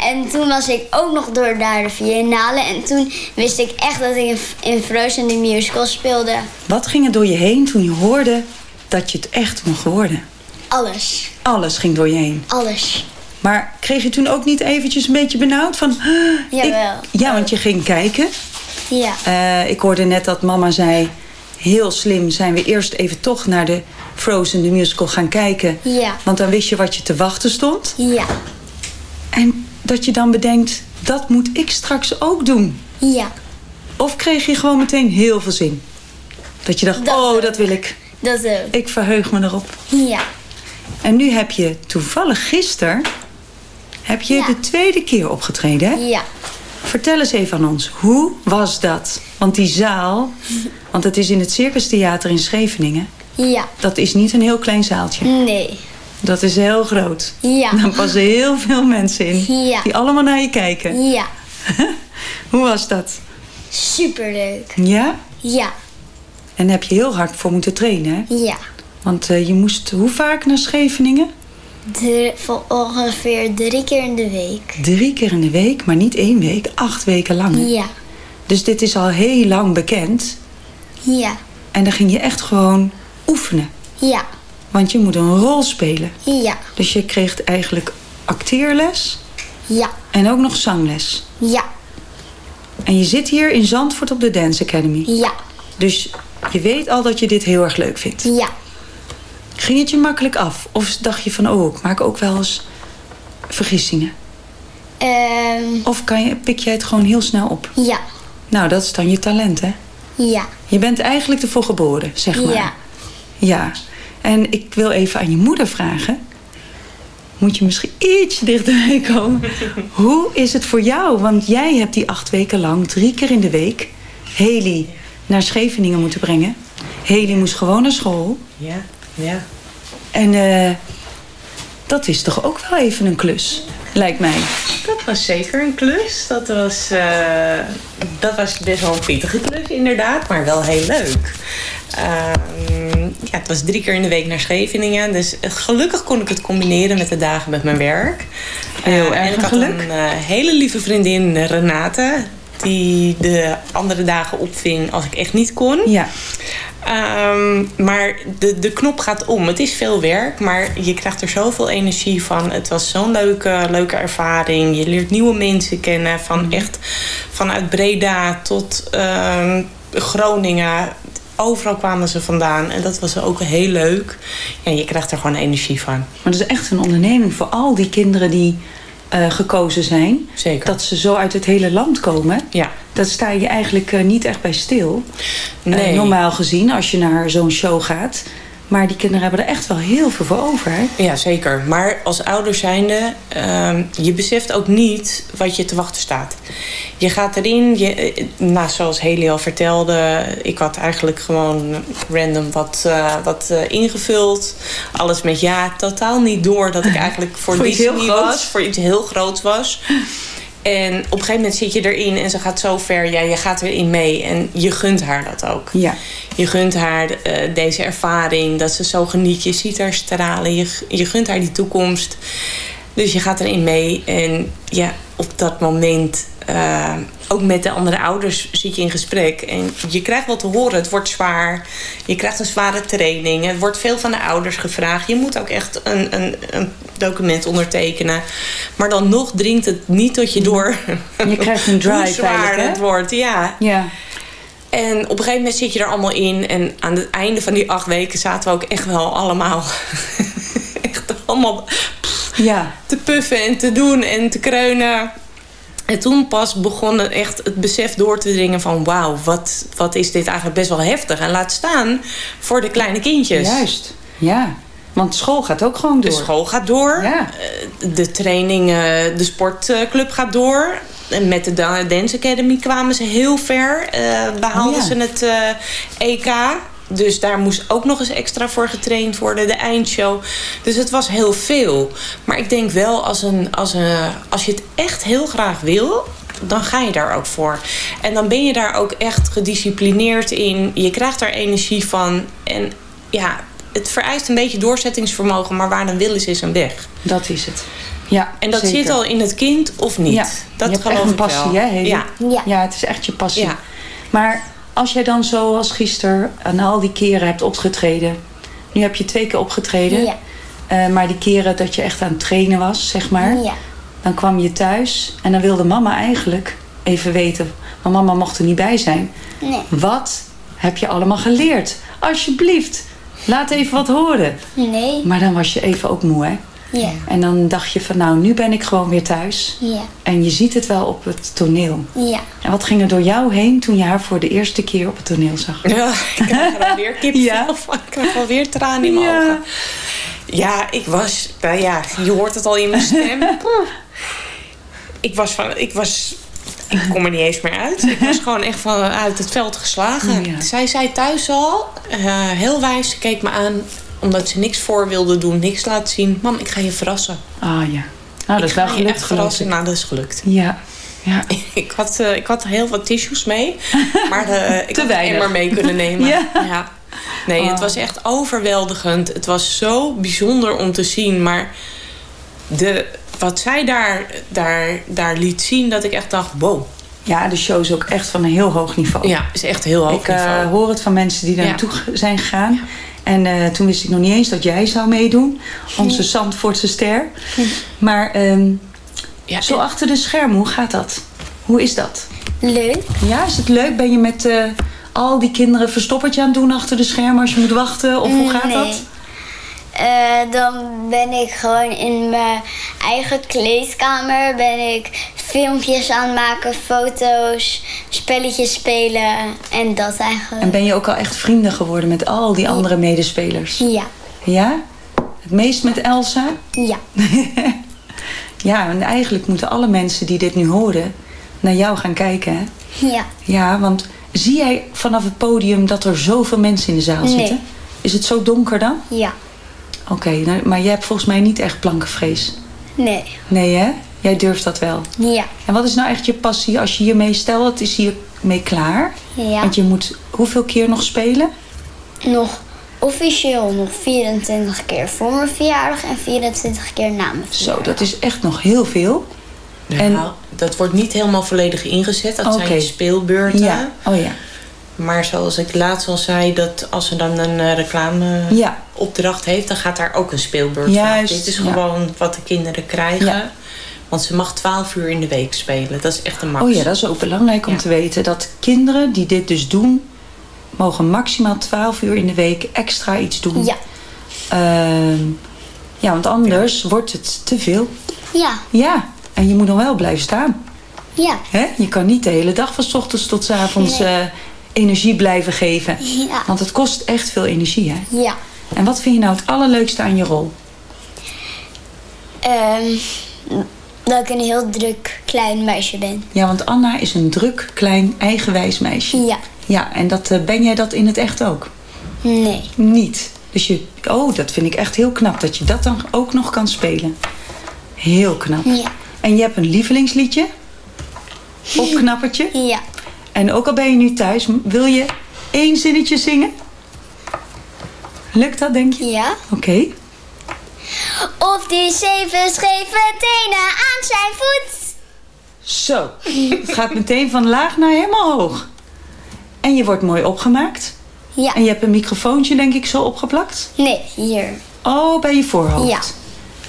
En toen was ik ook nog door naar de finale. En toen wist ik echt dat ik in, Frozen de musical speelde. Wat ging er door je heen toen je hoorde dat je het echt mocht worden? Alles. Alles ging door je heen. Alles. Maar kreeg je toen ook niet eventjes een beetje benauwd van... "Huh, Jawel. Ik, ja, want je ging kijken. Ja. Eh, ik hoorde net dat mama zei... Heel slim zijn we eerst even toch naar de Frozen, de musical, gaan kijken. Ja. Want dan wist je wat je te wachten stond. Ja. En dat je dan bedenkt, dat moet ik straks ook doen. Ja. Of kreeg je gewoon meteen heel veel zin? Dat je dacht, oh, dat wil ik. Dat ook. Ik verheug me erop. Ja. En nu heb je toevallig gisteren... heb je de tweede keer opgetreden, hè? Ja. Vertel eens even aan ons, hoe was dat? Want die zaal, want het is in het Circus Theater in Scheveningen... Ja. dat is niet een heel klein zaaltje. Nee. Dat is heel groot. Ja. Daar passen heel veel mensen in. Ja. Die allemaal naar je kijken. Ja. Hoe was dat? Superleuk. Ja? Ja. En daar heb je heel hard voor moeten trainen, hè? Ja. Want eh, je moest hoe vaak naar Scheveningen? Drie- voor ongeveer drie keer in de week. Drie keer in de week, maar niet één week. Acht weken lang. hè? Ja. Dus dit is al heel lang bekend. Ja. En dan ging je echt gewoon oefenen. Ja. Want je moet een rol spelen. Ja. Dus je kreeg eigenlijk acteerles Ja. en ook nog zangles. Ja. En je zit hier in Zandvoort op de Dance Academy. Ja. Dus je weet al dat je dit heel erg leuk vindt. Ja. Ging het je makkelijk af? Of dacht je van, oh, ik maak ook wel eens vergissingen? Ehm, Of kan je, pik jij het gewoon heel snel op? ja. Nou, dat is dan je talent, hè? Ja. Je bent eigenlijk ervoor geboren, zeg maar. Ja. Ja. En ik wil even aan je moeder vragen. Moet je misschien ietsje dichterbij komen. Hoe is het voor jou? Want jij hebt die acht weken lang, drie keer in de week... Haley naar Scheveningen moeten brengen. Haley moest gewoon naar school. Ja, ja. En eh, dat is toch ook wel even een klus, lijkt mij. Dat was zeker een klus. Dat was, eh, dat was best wel een pittige klus, inderdaad, maar wel heel leuk. Ehm, ja, het was drie keer in de week naar Scheveningen. Dus eh, gelukkig kon ik het combineren met de dagen met mijn werk. Heel erg en ik had geluk. een hele lieve vriendin, Renate. Die de andere dagen opving als ik echt niet kon. Ja. Ehm, maar de, de knop gaat om. Het is veel werk, maar je krijgt er zoveel energie van. Het was zo'n leuke, leuke ervaring. Je leert nieuwe mensen kennen. Van echt vanuit Breda tot ehm, Groningen. Overal kwamen ze vandaan. En dat was ook heel leuk. Ja, je krijgt er gewoon energie van. Maar dat is echt een onderneming voor al die kinderen die eh, gekozen zijn. Zeker. Dat ze zo uit het hele land komen. Ja. Dat sta je eigenlijk eh, niet echt bij stil. Eh, Nee. normaal gezien, als je naar zo'n show gaat. Maar die kinderen hebben er echt wel heel veel voor over. Hè? Ja, zeker. Maar als ouder zijnde, ehm, je beseft ook niet wat je te wachten staat. Je gaat erin, je, eh, nou, zoals Haley al vertelde... ik had eigenlijk gewoon random wat, eh, wat eh, ingevuld. Alles met ja, totaal niet door dat ik eigenlijk voor, Voor iets heel was. Voor iets heel groots was. En op een gegeven moment zit je erin en ze gaat zo ver. Ja, je gaat erin mee en je gunt haar dat ook. Ja. Je gunt haar eh, deze ervaring, dat ze zo geniet. Je ziet haar stralen, je, je gunt haar die toekomst. Dus je gaat erin mee. En ja, op dat moment, eh, ook met de andere ouders, zit je in gesprek. En je krijgt wat te horen. Het wordt zwaar. Je krijgt een zware training. Er wordt veel van de ouders gevraagd. Je moet ook echt een, een, een document ondertekenen. Maar dan nog dringt het niet tot je door. Je krijgt een drive Hoe zwaar eigenlijk, hè? het wordt, ja. Ja. En op een gegeven moment zit je er allemaal in. En aan het einde van die acht weken zaten we ook echt wel allemaal... echt allemaal Ja. te puffen en te doen en te kreunen. En toen pas begon echt het besef door te dringen van... wauw, wat, wat is dit eigenlijk best wel heftig. En laat staan voor de kleine kindjes. Juist. Ja. Want school gaat ook gewoon door. De school gaat door. Ja. Eh, De training, eh, de sportclub gaat door. En met de Da- Dance Academy kwamen ze heel ver. Eh, behaalden Oh ja. ze het EK. Dus daar moest ook nog eens extra voor getraind worden. De eindshow. Dus het was heel veel. Maar ik denk wel, als, een, als, een, als je het echt heel graag wil... dan ga je daar ook voor. En dan ben je daar ook echt gedisciplineerd in. Je krijgt daar energie van. En ja, het vereist een beetje doorzettingsvermogen. Maar waar een wil is, is een weg. Dat is het. Ja, En dat zeker. zit al in het kind of niet. Ja. Dat je hebt geloof echt een ik wel. passie, hè, Hedy? Ja. Ja. het is echt je passie. Ja. Maar als jij dan zoals gisteren aan al die keren hebt opgetreden. Nu heb je twee keer opgetreden. Ja. Eh, maar die keren dat je echt aan het trainen was, zeg maar. Ja. Dan kwam je thuis en dan wilde mama eigenlijk even weten. Maar mama mocht er niet bij zijn. Nee. Wat heb je allemaal geleerd? Alsjeblieft, laat even wat horen. Nee. Maar dan was je even ook moe, hè? Ja. En dan dacht je van nou, nu ben ik gewoon weer thuis. Ja. En je ziet het wel op het toneel. Ja. En wat ging er door jou heen toen je haar voor de eerste keer op het toneel zag? Ja, ik krijg er alweer kippenvel van. Ik krijg alweer tranen in mijn Ja. ogen. Ja, ik was... Nou ja, je hoort het al in mijn stem. ik was van... Ik was... Ik kom er niet eens meer uit. Ik was gewoon echt van uit het veld geslagen. Ja. Zij zei thuis al, eh, heel wijs, ze keek me aan... omdat ze niks voor wilde doen, niks laten zien. Mam, ik ga je verrassen. Ah ja. Nou, dat is wel gelukt verrassen. Nou, dat is gelukt. Ja. ja. Ik had, eh, ik had heel wat tissues mee. Maar eh, ik Te had weinig. emmer mee kunnen nemen. Ja. Nee, Oh. het was echt overweldigend. Het was zo bijzonder om te zien. Maar de, wat zij daar, daar, daar liet zien, dat ik echt dacht, wow. Ja, de show is ook echt van een heel hoog niveau. Ja, is echt heel hoog Ik eh, niveau. hoor het van mensen die daar naartoe zijn gegaan. En eh, toen wist ik nog niet eens dat jij zou meedoen. Onze Zandvoortse ster. Maar ehm, Ja, zo achter de schermen, hoe gaat dat? Hoe is dat? Leuk. Ja, is het leuk? Ben je met eh, al die kinderen verstoppertje aan het doen achter de schermen als je moet wachten? Of hoe gaat Nee. dat? Eh, dan ben ik gewoon in mijn eigen kleedkamer. Ben ik filmpjes aan het maken, foto's, spelletjes spelen en dat eigenlijk. En ben je ook al echt vrienden geworden met al die andere medespelers? Ja. Ja? Het meest met Elsa? Ja. Ja, en eigenlijk moeten alle mensen die dit nu horen naar jou gaan kijken. Hè? Ja. Ja, want zie jij vanaf het podium dat er zoveel mensen in de zaal Nee. zitten? Is het zo donker dan? Ja. Oké, nou, maar jij hebt volgens mij niet echt plankenvrees. Nee. Nee hè? Jij durft dat wel. Ja. En wat is nou echt je passie als je hiermee stelt, het is hiermee klaar? Ja. Want je moet hoeveel keer nog spelen? Nog officieel nog 24 keer voor mijn verjaardag en 24 keer na mijn Zo, verjaardag. dat is echt nog heel veel. En, en- dat wordt niet helemaal volledig ingezet. Dat zijn speelbeurten. Ja, oh ja. Maar zoals ik laatst al zei, dat als ze dan een eh, reclameopdracht Ja. opdracht heeft, dan gaat daar ook een speelbeurt Juist, van. Dit is ja. gewoon wat de kinderen krijgen. Ja. Want ze mag 12 uur in de week spelen. Dat is echt een max. Oh ja, dat is ook belangrijk om Ja. te weten. Dat kinderen die dit dus doen, mogen maximaal 12 uur in de week extra iets doen. Ja. Ehm, ja, want anders wordt het te veel. Ja. Ja, en je moet dan wel blijven staan. Ja. Hè? Je kan niet de hele dag van 's ochtends tot 's avonds Nee. eh, energie blijven geven. Ja. Want het kost echt veel energie, hè? Ja. En wat vind je nou het allerleukste aan je rol? Ehm, dat ik een heel druk klein meisje ben. Ja, want Anna is een druk, klein, eigenwijs meisje. Ja. Ja, en dat, eh, ben jij dat in het echt ook? Nee. Niet. Dus je, oh, dat vind ik echt heel knap dat je dat dan ook nog kan spelen. Heel knap. Ja. En je hebt een lievelingsliedje? Opknappertje? Ja. En ook al ben je nu thuis, wil je één zinnetje zingen? Lukt dat, denk je? Ja. Oké. Of die zeven scheve tenen aan zijn voet. Zo, het gaat meteen van laag naar helemaal hoog. En je wordt mooi opgemaakt. Ja. En je hebt een microfoontje denk ik zo opgeplakt? Nee, hier. Oh, bij je voorhoofd. Ja.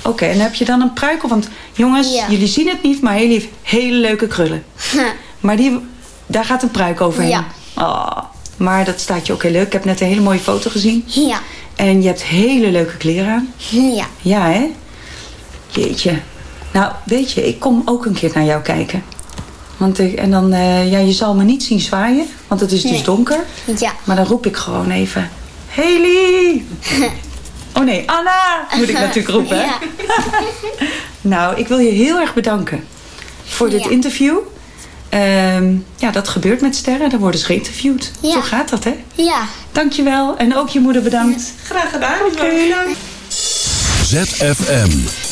Oké, en heb je dan een pruik op? Want jongens, Ja. jullie zien het niet, maar Haley heeft hele leuke krullen. Maar die, daar gaat een pruik overheen. Ja. Oh, maar dat staat je ook heel leuk. Ik heb net een hele mooie foto gezien. Ja. En je hebt hele leuke kleren aan. Ja. Ja, hè? Jeetje. Nou, weet je, ik kom ook een keer naar jou kijken. Want ik, en dan, eh, ja, je zal me niet zien zwaaien, want het is dus Nee. donker. Ja. Maar dan roep ik gewoon even: Haley! Oh nee, Anna! Moet ik natuurlijk roepen, hè? Ja. Nou, ik wil je heel erg bedanken voor dit Ja. interview. Ehm, ja, dat gebeurt met sterren. Dan worden ze geïnterviewd. Ja. Zo gaat dat, hè? Ja. Dankjewel. En ook je moeder bedankt. Graag gedaan. Oké. ZFM.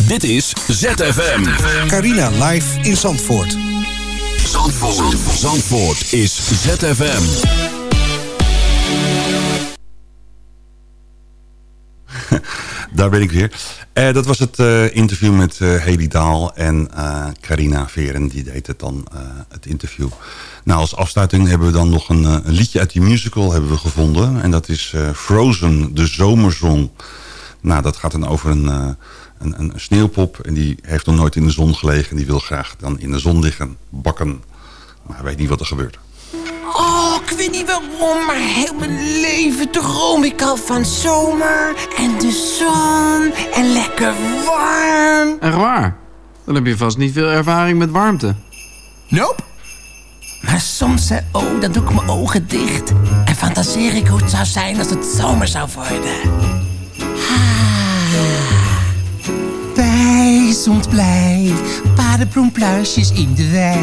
Dit is ZFM. Carina live in Zandvoort. Zandvoort. Zandvoort is ZFM. Daar ben ik weer. Eh, dat was het eh, interview met eh Hedy Daal en Carina Veren. Die deed het dan, het interview. Nou, als afsluiting hebben we dan nog een, een liedje uit die musical hebben we gevonden. En dat is Frozen, de zomerzong. Nou, dat gaat dan over een, een, een sneeuwpop. En die heeft nog nooit in de zon gelegen. Die wil graag dan in de zon liggen, bakken. Maar hij weet niet wat er gebeurt. Ik weet niet waarom, maar heel mijn leven droom ik al van zomer en de zon en lekker warm. Echt waar? Dan heb je vast niet veel ervaring met warmte. Nope. Maar soms, hè, oh, dan doe ik mijn ogen dicht en fantaseer ik hoe het zou zijn als het zomer zou worden. Zomt blij, in de wei.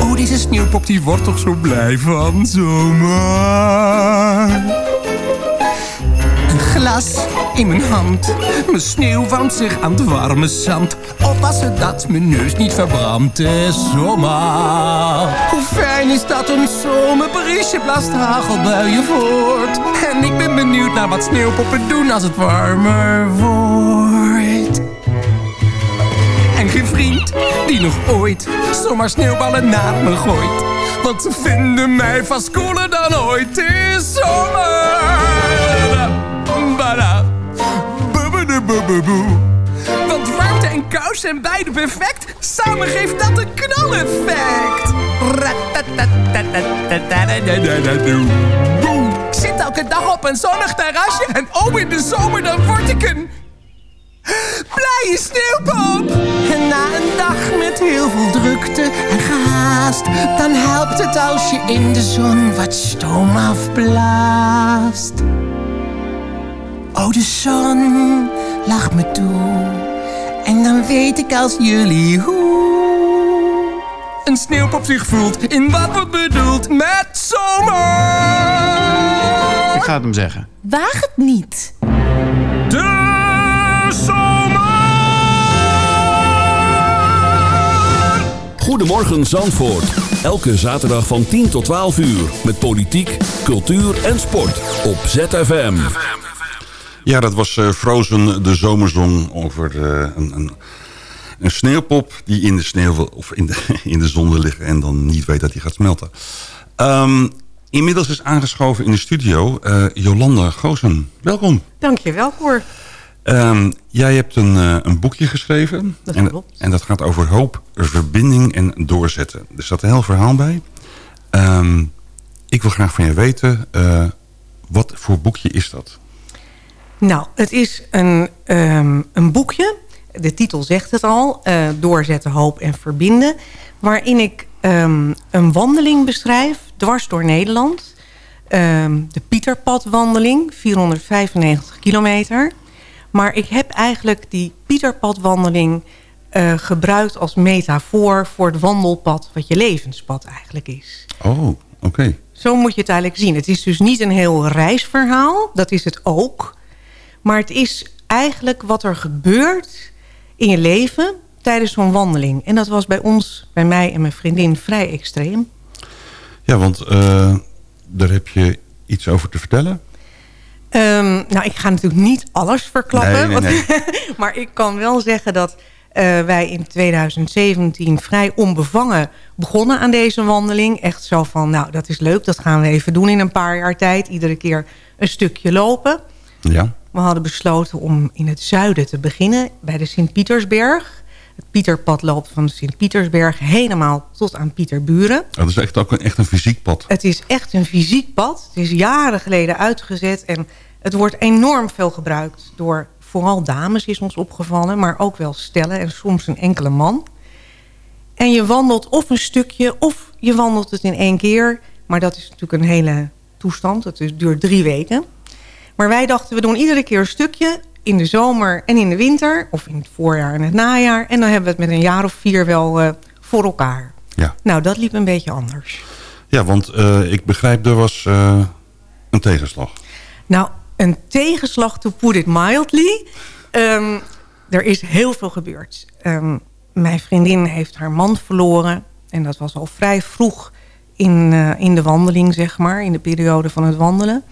Oh, deze sneeuwpop die wordt toch zo blij van zomer. Een glas in mijn hand, mijn sneeuw warmt zich aan het warme zand. Oppassen dat mijn neus niet verbrandt, is zomer. Hoe fijn is dat een zomerbriesje blaast hagelbuien voort. En ik ben benieuwd naar wat sneeuwpoppen doen als het warmer wordt. nog ooit zomaar sneeuwballen naar me gooit. Want ze vinden mij vast cooler dan ooit. in is zomer. Bada. Want warmte en kou zijn beide perfect. Samen geeft dat een knaleffect. Boe. Zit elke dag op een zonnig terrasje. En oh, in de zomer dan word ik een blije sneeuwpop. En na een dag met heel veel drukte en gehaast, dan helpt het als je in de zon wat stoom afblaast. Oh, de zon lacht me toe. En dan weet ik als jullie hoe. Een sneeuwpop zich voelt in wat wordt bedoeld met zomer. Ik ga het hem zeggen. Waag het niet. De Goedemorgen Zandvoort. Elke zaterdag van 10 tot 12 uur. Met politiek, cultuur en sport. Op ZFM. Ja, dat was eh, Frozen, de zomerzong over eh, een, een, een sneeuwpop die in de sneeuw wil, of in de, in de zon wil liggen en dan niet weet dat hij gaat smelten. Ehm, inmiddels is aangeschoven in de studio eh, Jolanda Goosen. Welkom. Dankjewel, Cor. Ehm, jij hebt een, eh, een boekje geschreven. Dat en, en dat gaat over hoop, verbinding en doorzetten. Er staat een heel verhaal bij. Ehm, ik wil graag van je weten, eh, wat voor boekje is dat? Nou, het is een, ehm, een boekje. De titel zegt het al. eh, doorzetten, hoop en verbinden. Waarin ik een wandeling beschrijf. Dwars door Nederland. De Pieterpadwandeling. 495 kilometer. Maar ik heb eigenlijk die Pieterpadwandeling eh, gebruikt als metafoor voor het wandelpad. Wat je levenspad eigenlijk is. Oh, oké. Zo moet je het eigenlijk zien. Het is dus niet een heel reisverhaal. Dat is het ook. Maar het is eigenlijk wat er gebeurt in je leven tijdens zo'n wandeling. En dat was bij ons, bij mij en mijn vriendin, vrij extreem. Ja, want eh, daar heb je iets over te vertellen. Ehm, nou, ik ga natuurlijk niet alles verklappen. Nee, nee, want- maar ik kan wel zeggen dat eh, wij in 2017 vrij onbevangen begonnen aan deze wandeling. Echt zo van, nou, dat is leuk. Dat gaan we even doen in een paar jaar tijd. Iedere keer een stukje lopen. Ja. We hadden besloten om in het zuiden te beginnen, bij de Sint-Pietersberg. Het Pieterpad loopt van de Sint-Pietersberg helemaal tot aan Pieterburen. Dat is echt ook een, echt een fysiek pad. Het is echt een fysiek pad. Het is jaren geleden uitgezet en het wordt enorm veel gebruikt door vooral dames is ons opgevallen, maar ook wel stellen en soms een enkele man. En je wandelt of een stukje of je wandelt het in één keer. Maar dat is natuurlijk een hele toestand. Het is- duurt drie weken. Maar wij dachten, we doen iedere keer een stukje in de zomer en in de winter. Of in het voorjaar en het najaar. En dan hebben we het met een jaar of vier wel eh, voor elkaar. Ja. Nou, dat liep een beetje anders. Ja, want eh, ik begrijp, er was eh, een tegenslag. Nou, een tegenslag, to put it mildly. Ehm, er is heel veel gebeurd. Ehm, mijn vriendin heeft haar man verloren. En dat was al vrij vroeg in, eh, in de wandeling, zeg maar. In de periode van het wandelen.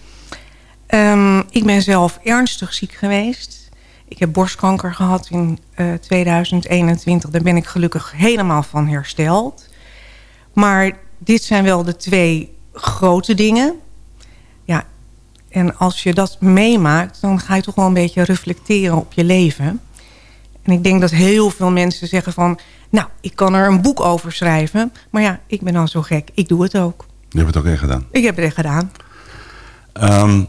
Ehm, ik ben zelf ernstig ziek geweest. Ik heb borstkanker gehad in eh, 2021. Daar ben ik gelukkig helemaal van hersteld. Maar dit zijn wel de twee grote dingen. En als je dat meemaakt, dan ga je toch wel een beetje reflecteren op je leven. En ik denk dat heel veel mensen zeggen van... nou, ik kan er een boek over schrijven. Maar ja, ik ben al zo gek. Ik doe het ook. Je hebt het ook echt gedaan. Ik heb het echt gedaan. Ehm,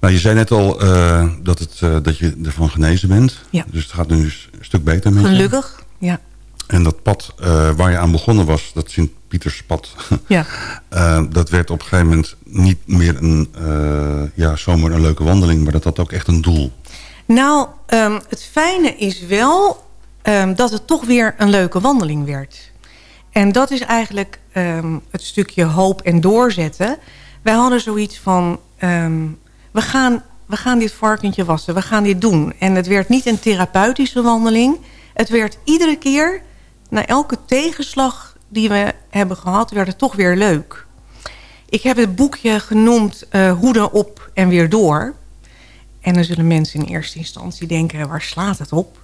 nou, je zei net al eh, dat, het, eh, dat je ervan genezen bent. Ja. Dus het gaat nu een stuk beter met je. Gelukkig, ja. En dat pad eh, waar je aan begonnen was, dat Sint-Pieterspad... Ja. eh, dat werd op een gegeven moment niet meer een, eh, ja, zomaar een leuke wandeling... maar dat had ook echt een doel. Nou, ehm, het fijne is wel ehm, dat het toch weer een leuke wandeling werd. En dat is eigenlijk ehm, het stukje hoop en doorzetten. Wij hadden zoiets van, we, gaan, we gaan dit varkentje wassen, we gaan dit doen. En het werd niet een therapeutische wandeling. Het werd iedere keer, na elke tegenslag die we hebben gehad, werd het toch weer leuk. Ik heb het boekje genoemd eh Hoeden op en weer door. En dan zullen mensen in eerste instantie denken, waar slaat het op?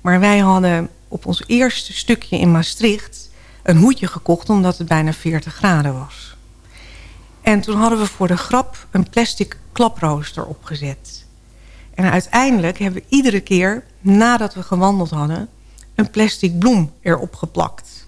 Maar wij hadden op ons eerste stukje in Maastricht een hoedje gekocht... omdat het bijna 40 graden was. En toen hadden we voor de grap een plastic klaprooster opgezet. En uiteindelijk hebben we iedere keer, nadat we gewandeld hadden... een plastic bloem erop geplakt.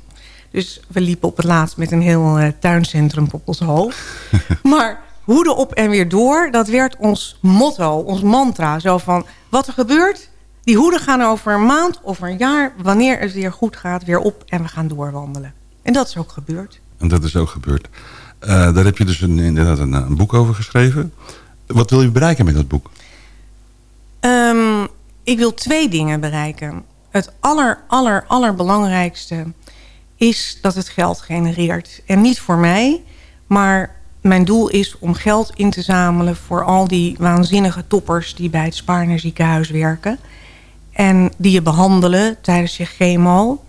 Dus we liepen op het laatst met een heel eh, tuincentrum op ons hoofd. maar hoeden op en weer door, dat werd ons motto, ons mantra. Zo van, wat er gebeurt, die hoeden gaan over een maand of een jaar... wanneer het weer goed gaat, weer op en we gaan doorwandelen. En dat is ook gebeurd. En dat is ook gebeurd. Eh, daar heb je dus een, inderdaad een, een boek over geschreven. Wat wil je bereiken met dat boek? Ehm, ik wil twee dingen bereiken. Het aller, aller, allerbelangrijkste is dat het geld genereert. En niet voor mij, maar mijn doel is om geld in te zamelen... voor al die waanzinnige toppers die bij het Spaarne ziekenhuis werken. En die je behandelen tijdens je chemo.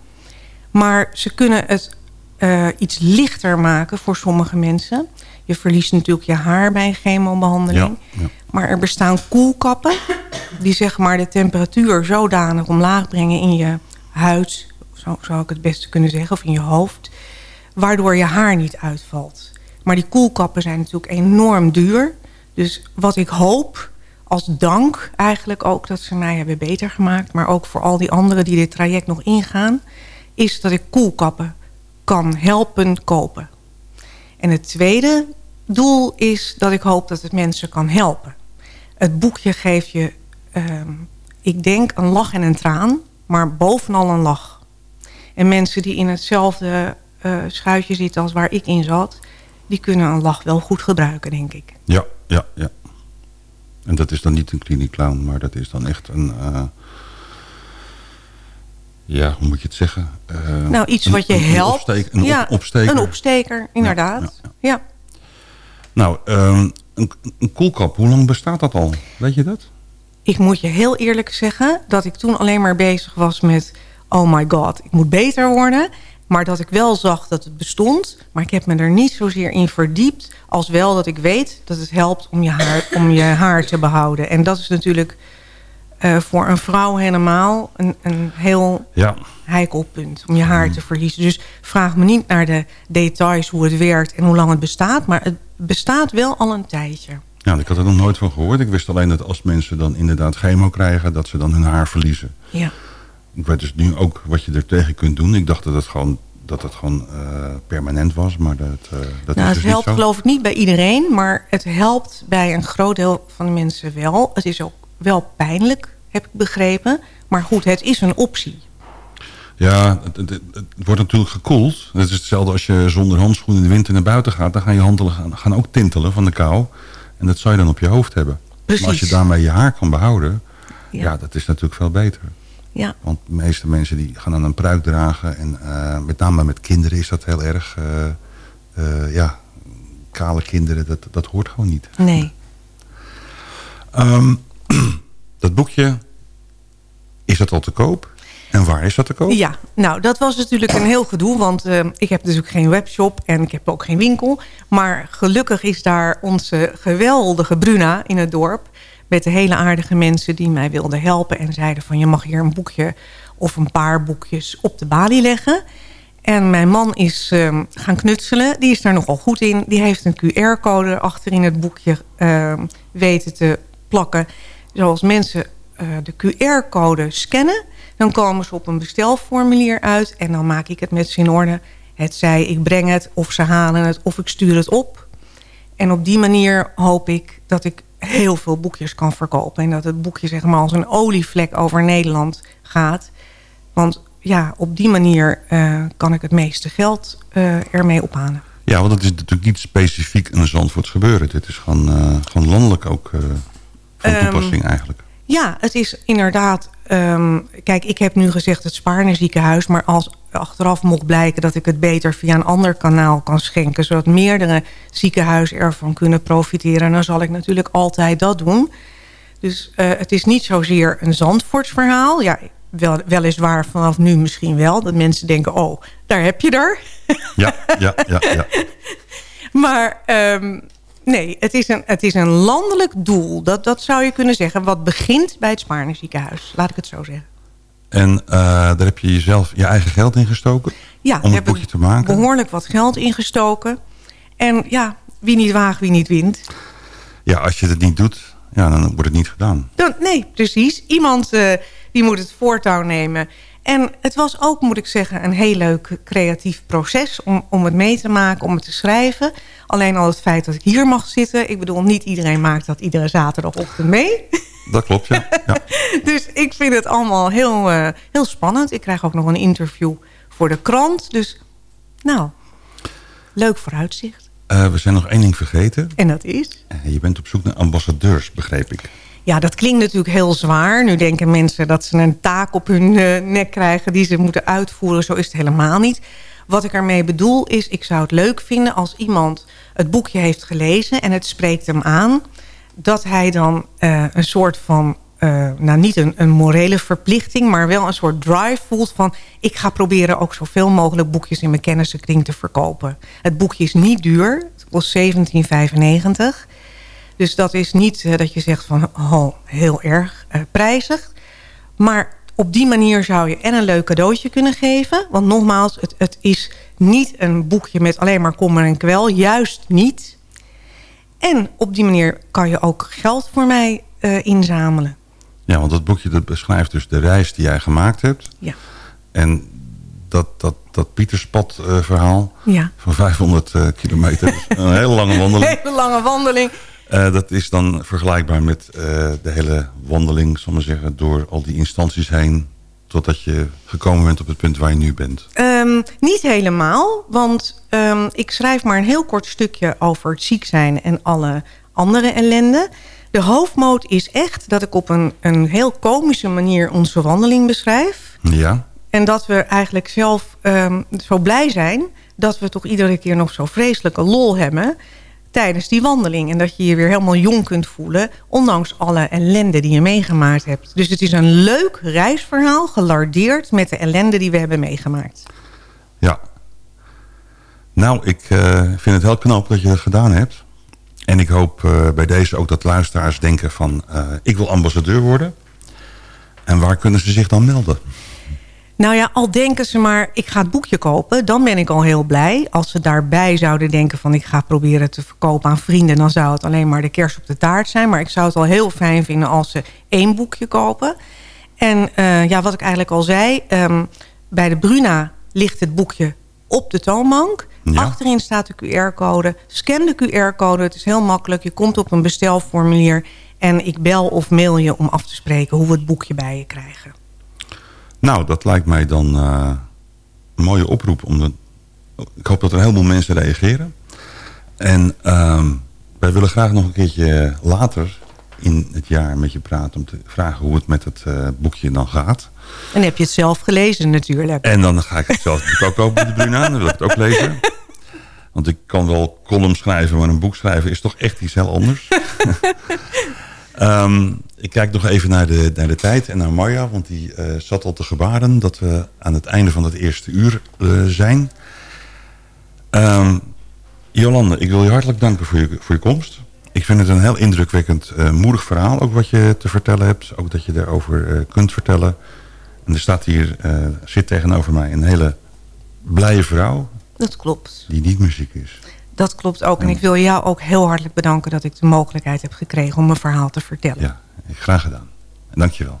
Maar ze kunnen het eh, iets lichter maken voor sommige mensen. Je verliest natuurlijk je haar bij een chemobehandeling. Maar er bestaan koelkappen die zeg maar de temperatuur zodanig omlaag brengen in je huid, zo zou ik het beste kunnen zeggen, of in je hoofd, waardoor je haar niet uitvalt. Maar die koelkappen zijn natuurlijk enorm duur. Dus wat ik hoop, als dank eigenlijk ook dat ze mij hebben beter gemaakt, maar ook voor al die anderen die dit traject nog ingaan, is dat ik koelkappen kan helpen kopen. En het tweede doel is dat ik hoop dat het mensen kan helpen. Het boekje geeft je, ehm, ik denk, een lach en een traan, maar bovenal een lach. En mensen die in hetzelfde eh, schuitje zitten als waar ik in zat... die kunnen een lach wel goed gebruiken, denk ik. Ja, ja, ja. En dat is dan niet een kliniek clown, maar dat is dan echt een... eh, ja, hoe moet je het zeggen? Eh, nou, iets wat je een- een helpt. opsteek- een op- ja, opsteker. Een opsteker, inderdaad. Ja, Nou, ehm, een, een koelkap, hoe lang bestaat dat al? Weet je dat? Ik moet je heel eerlijk zeggen dat ik toen alleen maar bezig was met... oh my god, ik moet beter worden. Maar dat ik wel zag dat het bestond. Maar ik heb me er niet zozeer in verdiept. Als wel dat ik weet dat het helpt om je haar, om je haar te behouden. En dat is natuurlijk eh, voor een vrouw helemaal een, een heel Ja. heikel punt. Om je haar te verliezen. Dus vraag me niet naar de details hoe het werkt en hoe lang het bestaat. Maar het bestaat wel al een tijdje. Ja, ik had er nog nooit van gehoord. Ik wist alleen dat als mensen dan inderdaad chemo krijgen... dat ze dan hun haar verliezen. Ja. Ik weet dus nu ook wat je er tegen kunt doen. Ik dacht dat het gewoon, dat het gewoon eh, permanent was, maar dat, eh, dat nou, is het dus helpt niet zo. geloof ik niet bij iedereen, maar het helpt bij een groot deel van de mensen wel. Het is ook wel pijnlijk, heb ik begrepen. Maar goed, het is een optie. Ja, het, het, het- het wordt natuurlijk gekoeld. Het is hetzelfde als je zonder handschoenen in de winter naar buiten gaat. Dan gaan je handen gaan, gaan ook tintelen van de kou. En dat zou je dan op je hoofd hebben. Precies. Maar als je daarmee je haar kan behouden... Ja, dat is natuurlijk veel beter. Ja. Want de meeste mensen die gaan dan een pruik dragen. En eh, met name met kinderen is dat heel erg... eh, eh, ja, kale kinderen, dat, dat hoort gewoon niet. Nee. Ehm, dat boekje, is dat al te koop? En waar is dat te koop? Ja, nou, dat was natuurlijk een heel gedoe. Want ik heb natuurlijk geen webshop en ik heb ook geen winkel. Maar gelukkig is daar onze geweldige Bruna in het dorp... met de hele aardige mensen die mij wilden helpen... en zeiden van je mag hier een boekje of een paar boekjes op de balie leggen. En mijn man is eh, gaan knutselen. Die is daar nogal goed in. Die heeft een QR-code achter in het boekje eh, weten te plakken. Zoals mensen eh, de QR-code scannen... dan komen ze op een bestelformulier uit... en dan maak ik het met ze in orde. Het zij ik breng het, of ze halen het, of ik stuur het op. En op die manier hoop ik dat ik heel veel boekjes kan verkopen. En dat het boekje zeg maar als een olievlek over Nederland gaat. Want ja, op die manier eh, kan ik het meeste geld eh, ermee ophalen. Ja, want het is natuurlijk niet specifiek een Zandvoorts gebeuren. Dit is gewoon, eh, gewoon landelijk ook van Ehm, toepassing eigenlijk. Ja, het is inderdaad... ehm, kijk, ik heb nu gezegd het Spaarne ziekenhuis... maar als achteraf mocht blijken dat ik het beter via een ander kanaal kan schenken... zodat meerdere ziekenhuizen ervan kunnen profiteren... dan zal ik natuurlijk altijd dat doen. Dus eh, het is niet zozeer een Zandvoorts verhaal. Ja, wel, weliswaar vanaf nu misschien wel. Dat mensen denken, oh, daar heb je er. Ja, ja, ja, ja. Maar ehm, nee, het is, een, het is een landelijk doel. Dat, dat zou je kunnen zeggen. Wat begint bij het Spaarne ziekenhuis. Laat ik het zo zeggen. En eh, daar heb je jezelf je eigen geld in gestoken Ja, om het boekje te maken. behoorlijk wat geld ingestoken. En ja, wie niet waagt, wie niet wint. Ja, als je het niet doet, ja, dan wordt het niet gedaan. Dan, nee, precies. Iemand eh, die moet het voortouw nemen. En het was ook, moet ik zeggen, een heel leuk creatief proces... om, om het mee te maken, om het te schrijven. Alleen al het feit dat ik hier mag zitten. Ik bedoel, niet iedereen maakt dat iedere zaterdagochtend mee. Dat klopt, ja. ja. Dus ik vind het allemaal heel, eh, heel spannend. Ik krijg ook nog een interview voor de krant. Dus nou, leuk vooruitzicht. Eh, we zijn nog één ding vergeten. En dat is? Eh, je bent op zoek naar ambassadeurs, begreep ik. Ja, dat klinkt natuurlijk heel zwaar. Nu denken mensen dat ze een taak op hun eh, nek krijgen... die ze moeten uitvoeren. Zo is het helemaal niet. Wat ik ermee bedoel is, ik zou het leuk vinden... als iemand het boekje heeft gelezen en het spreekt hem aan... dat hij dan eh, een soort van... eh, nou, niet een, een morele verplichting... maar wel een soort drive voelt van... ik ga proberen ook zoveel mogelijk boekjes in mijn kennissenkring te verkopen. Het boekje is niet duur. Het kost 17,95 dus dat is niet eh, dat je zegt van oh, heel erg eh, prijzig. Maar op die manier zou je en een leuk cadeautje kunnen geven. Want nogmaals, het, het is niet een boekje met alleen maar kommer en kwel. Juist niet. En op die manier kan je ook geld voor mij eh, inzamelen. Ja, want dat boekje dat beschrijft dus de reis die jij gemaakt hebt. Ja. En dat, dat, dat Pieterspad eh, verhaal Ja. van 500 eh, kilometer. een hele lange wandeling. Hele lange wandeling. Eh, dat is dan vergelijkbaar met eh, de hele wandeling, zal maar zeggen, door al die instanties heen. Totdat je gekomen bent op het punt waar je nu bent. Ehm, niet helemaal, want ehm, ik schrijf maar een heel kort stukje over het ziek zijn en alle andere ellende. De hoofdmoot is echt dat ik op een, een heel komische manier onze wandeling beschrijf. Ja. En dat we eigenlijk zelf ehm, zo blij zijn dat we toch iedere keer nog zo vreselijke lol hebben tijdens die wandeling. En dat je je weer helemaal jong kunt voelen, ondanks alle ellende die je meegemaakt hebt. Dus het is een leuk reisverhaal, gelardeerd met de ellende die we hebben meegemaakt. Ja. Nou, ik eh, vind het heel knap dat je dat gedaan hebt. En ik hoop eh, bij deze ook dat luisteraars denken van... eh, ik wil ambassadeur worden. En waar kunnen ze zich dan melden? Nou ja, al denken ze maar, ik ga het boekje kopen... dan ben ik al heel blij. Als ze daarbij zouden denken van... ik ga proberen te verkopen aan vrienden... dan zou het alleen maar de kerst op de taart zijn. Maar ik zou het al heel fijn vinden als ze één boekje kopen. En eh, ja, wat ik eigenlijk al zei... ehm, bij de Bruna ligt het boekje op de toonbank. Ja. Achterin staat de QR-code. Scan de QR-code, het is heel makkelijk. Je komt op een bestelformulier... en ik bel of mail je om af te spreken... hoe we het boekje bij je krijgen. Nou, dat lijkt mij dan eh, een mooie oproep. Om de, ik hoop dat er heel veel mensen reageren. En ehm, wij willen graag nog een keertje later in het jaar met je praten... om te vragen hoe het met het eh, boekje dan gaat. En heb je het zelf gelezen natuurlijk. En dan ga ik het zelf ook kopen de Bruna. Dan wil ik het ook lezen. Want ik kan wel column schrijven, maar een boek schrijven is toch echt iets heel anders. Ehm, ik kijk nog even naar de, naar de tijd en naar Marja, want die eh, zat al te gebaren dat we aan het einde van het eerste uur eh, zijn. Ehm, Jolande, ik wil je hartelijk danken voor je, voor je komst. Ik vind het een heel indrukwekkend, eh, moedig verhaal ook wat je te vertellen hebt. Ook dat je daarover kunt vertellen. En er staat hier, zit tegenover mij een hele blije vrouw Dat klopt. die niet muziek is. Dat klopt ook. En ik wil jou ook heel hartelijk bedanken... dat ik de mogelijkheid heb gekregen om mijn verhaal te vertellen. Ja, graag gedaan. En dank je wel.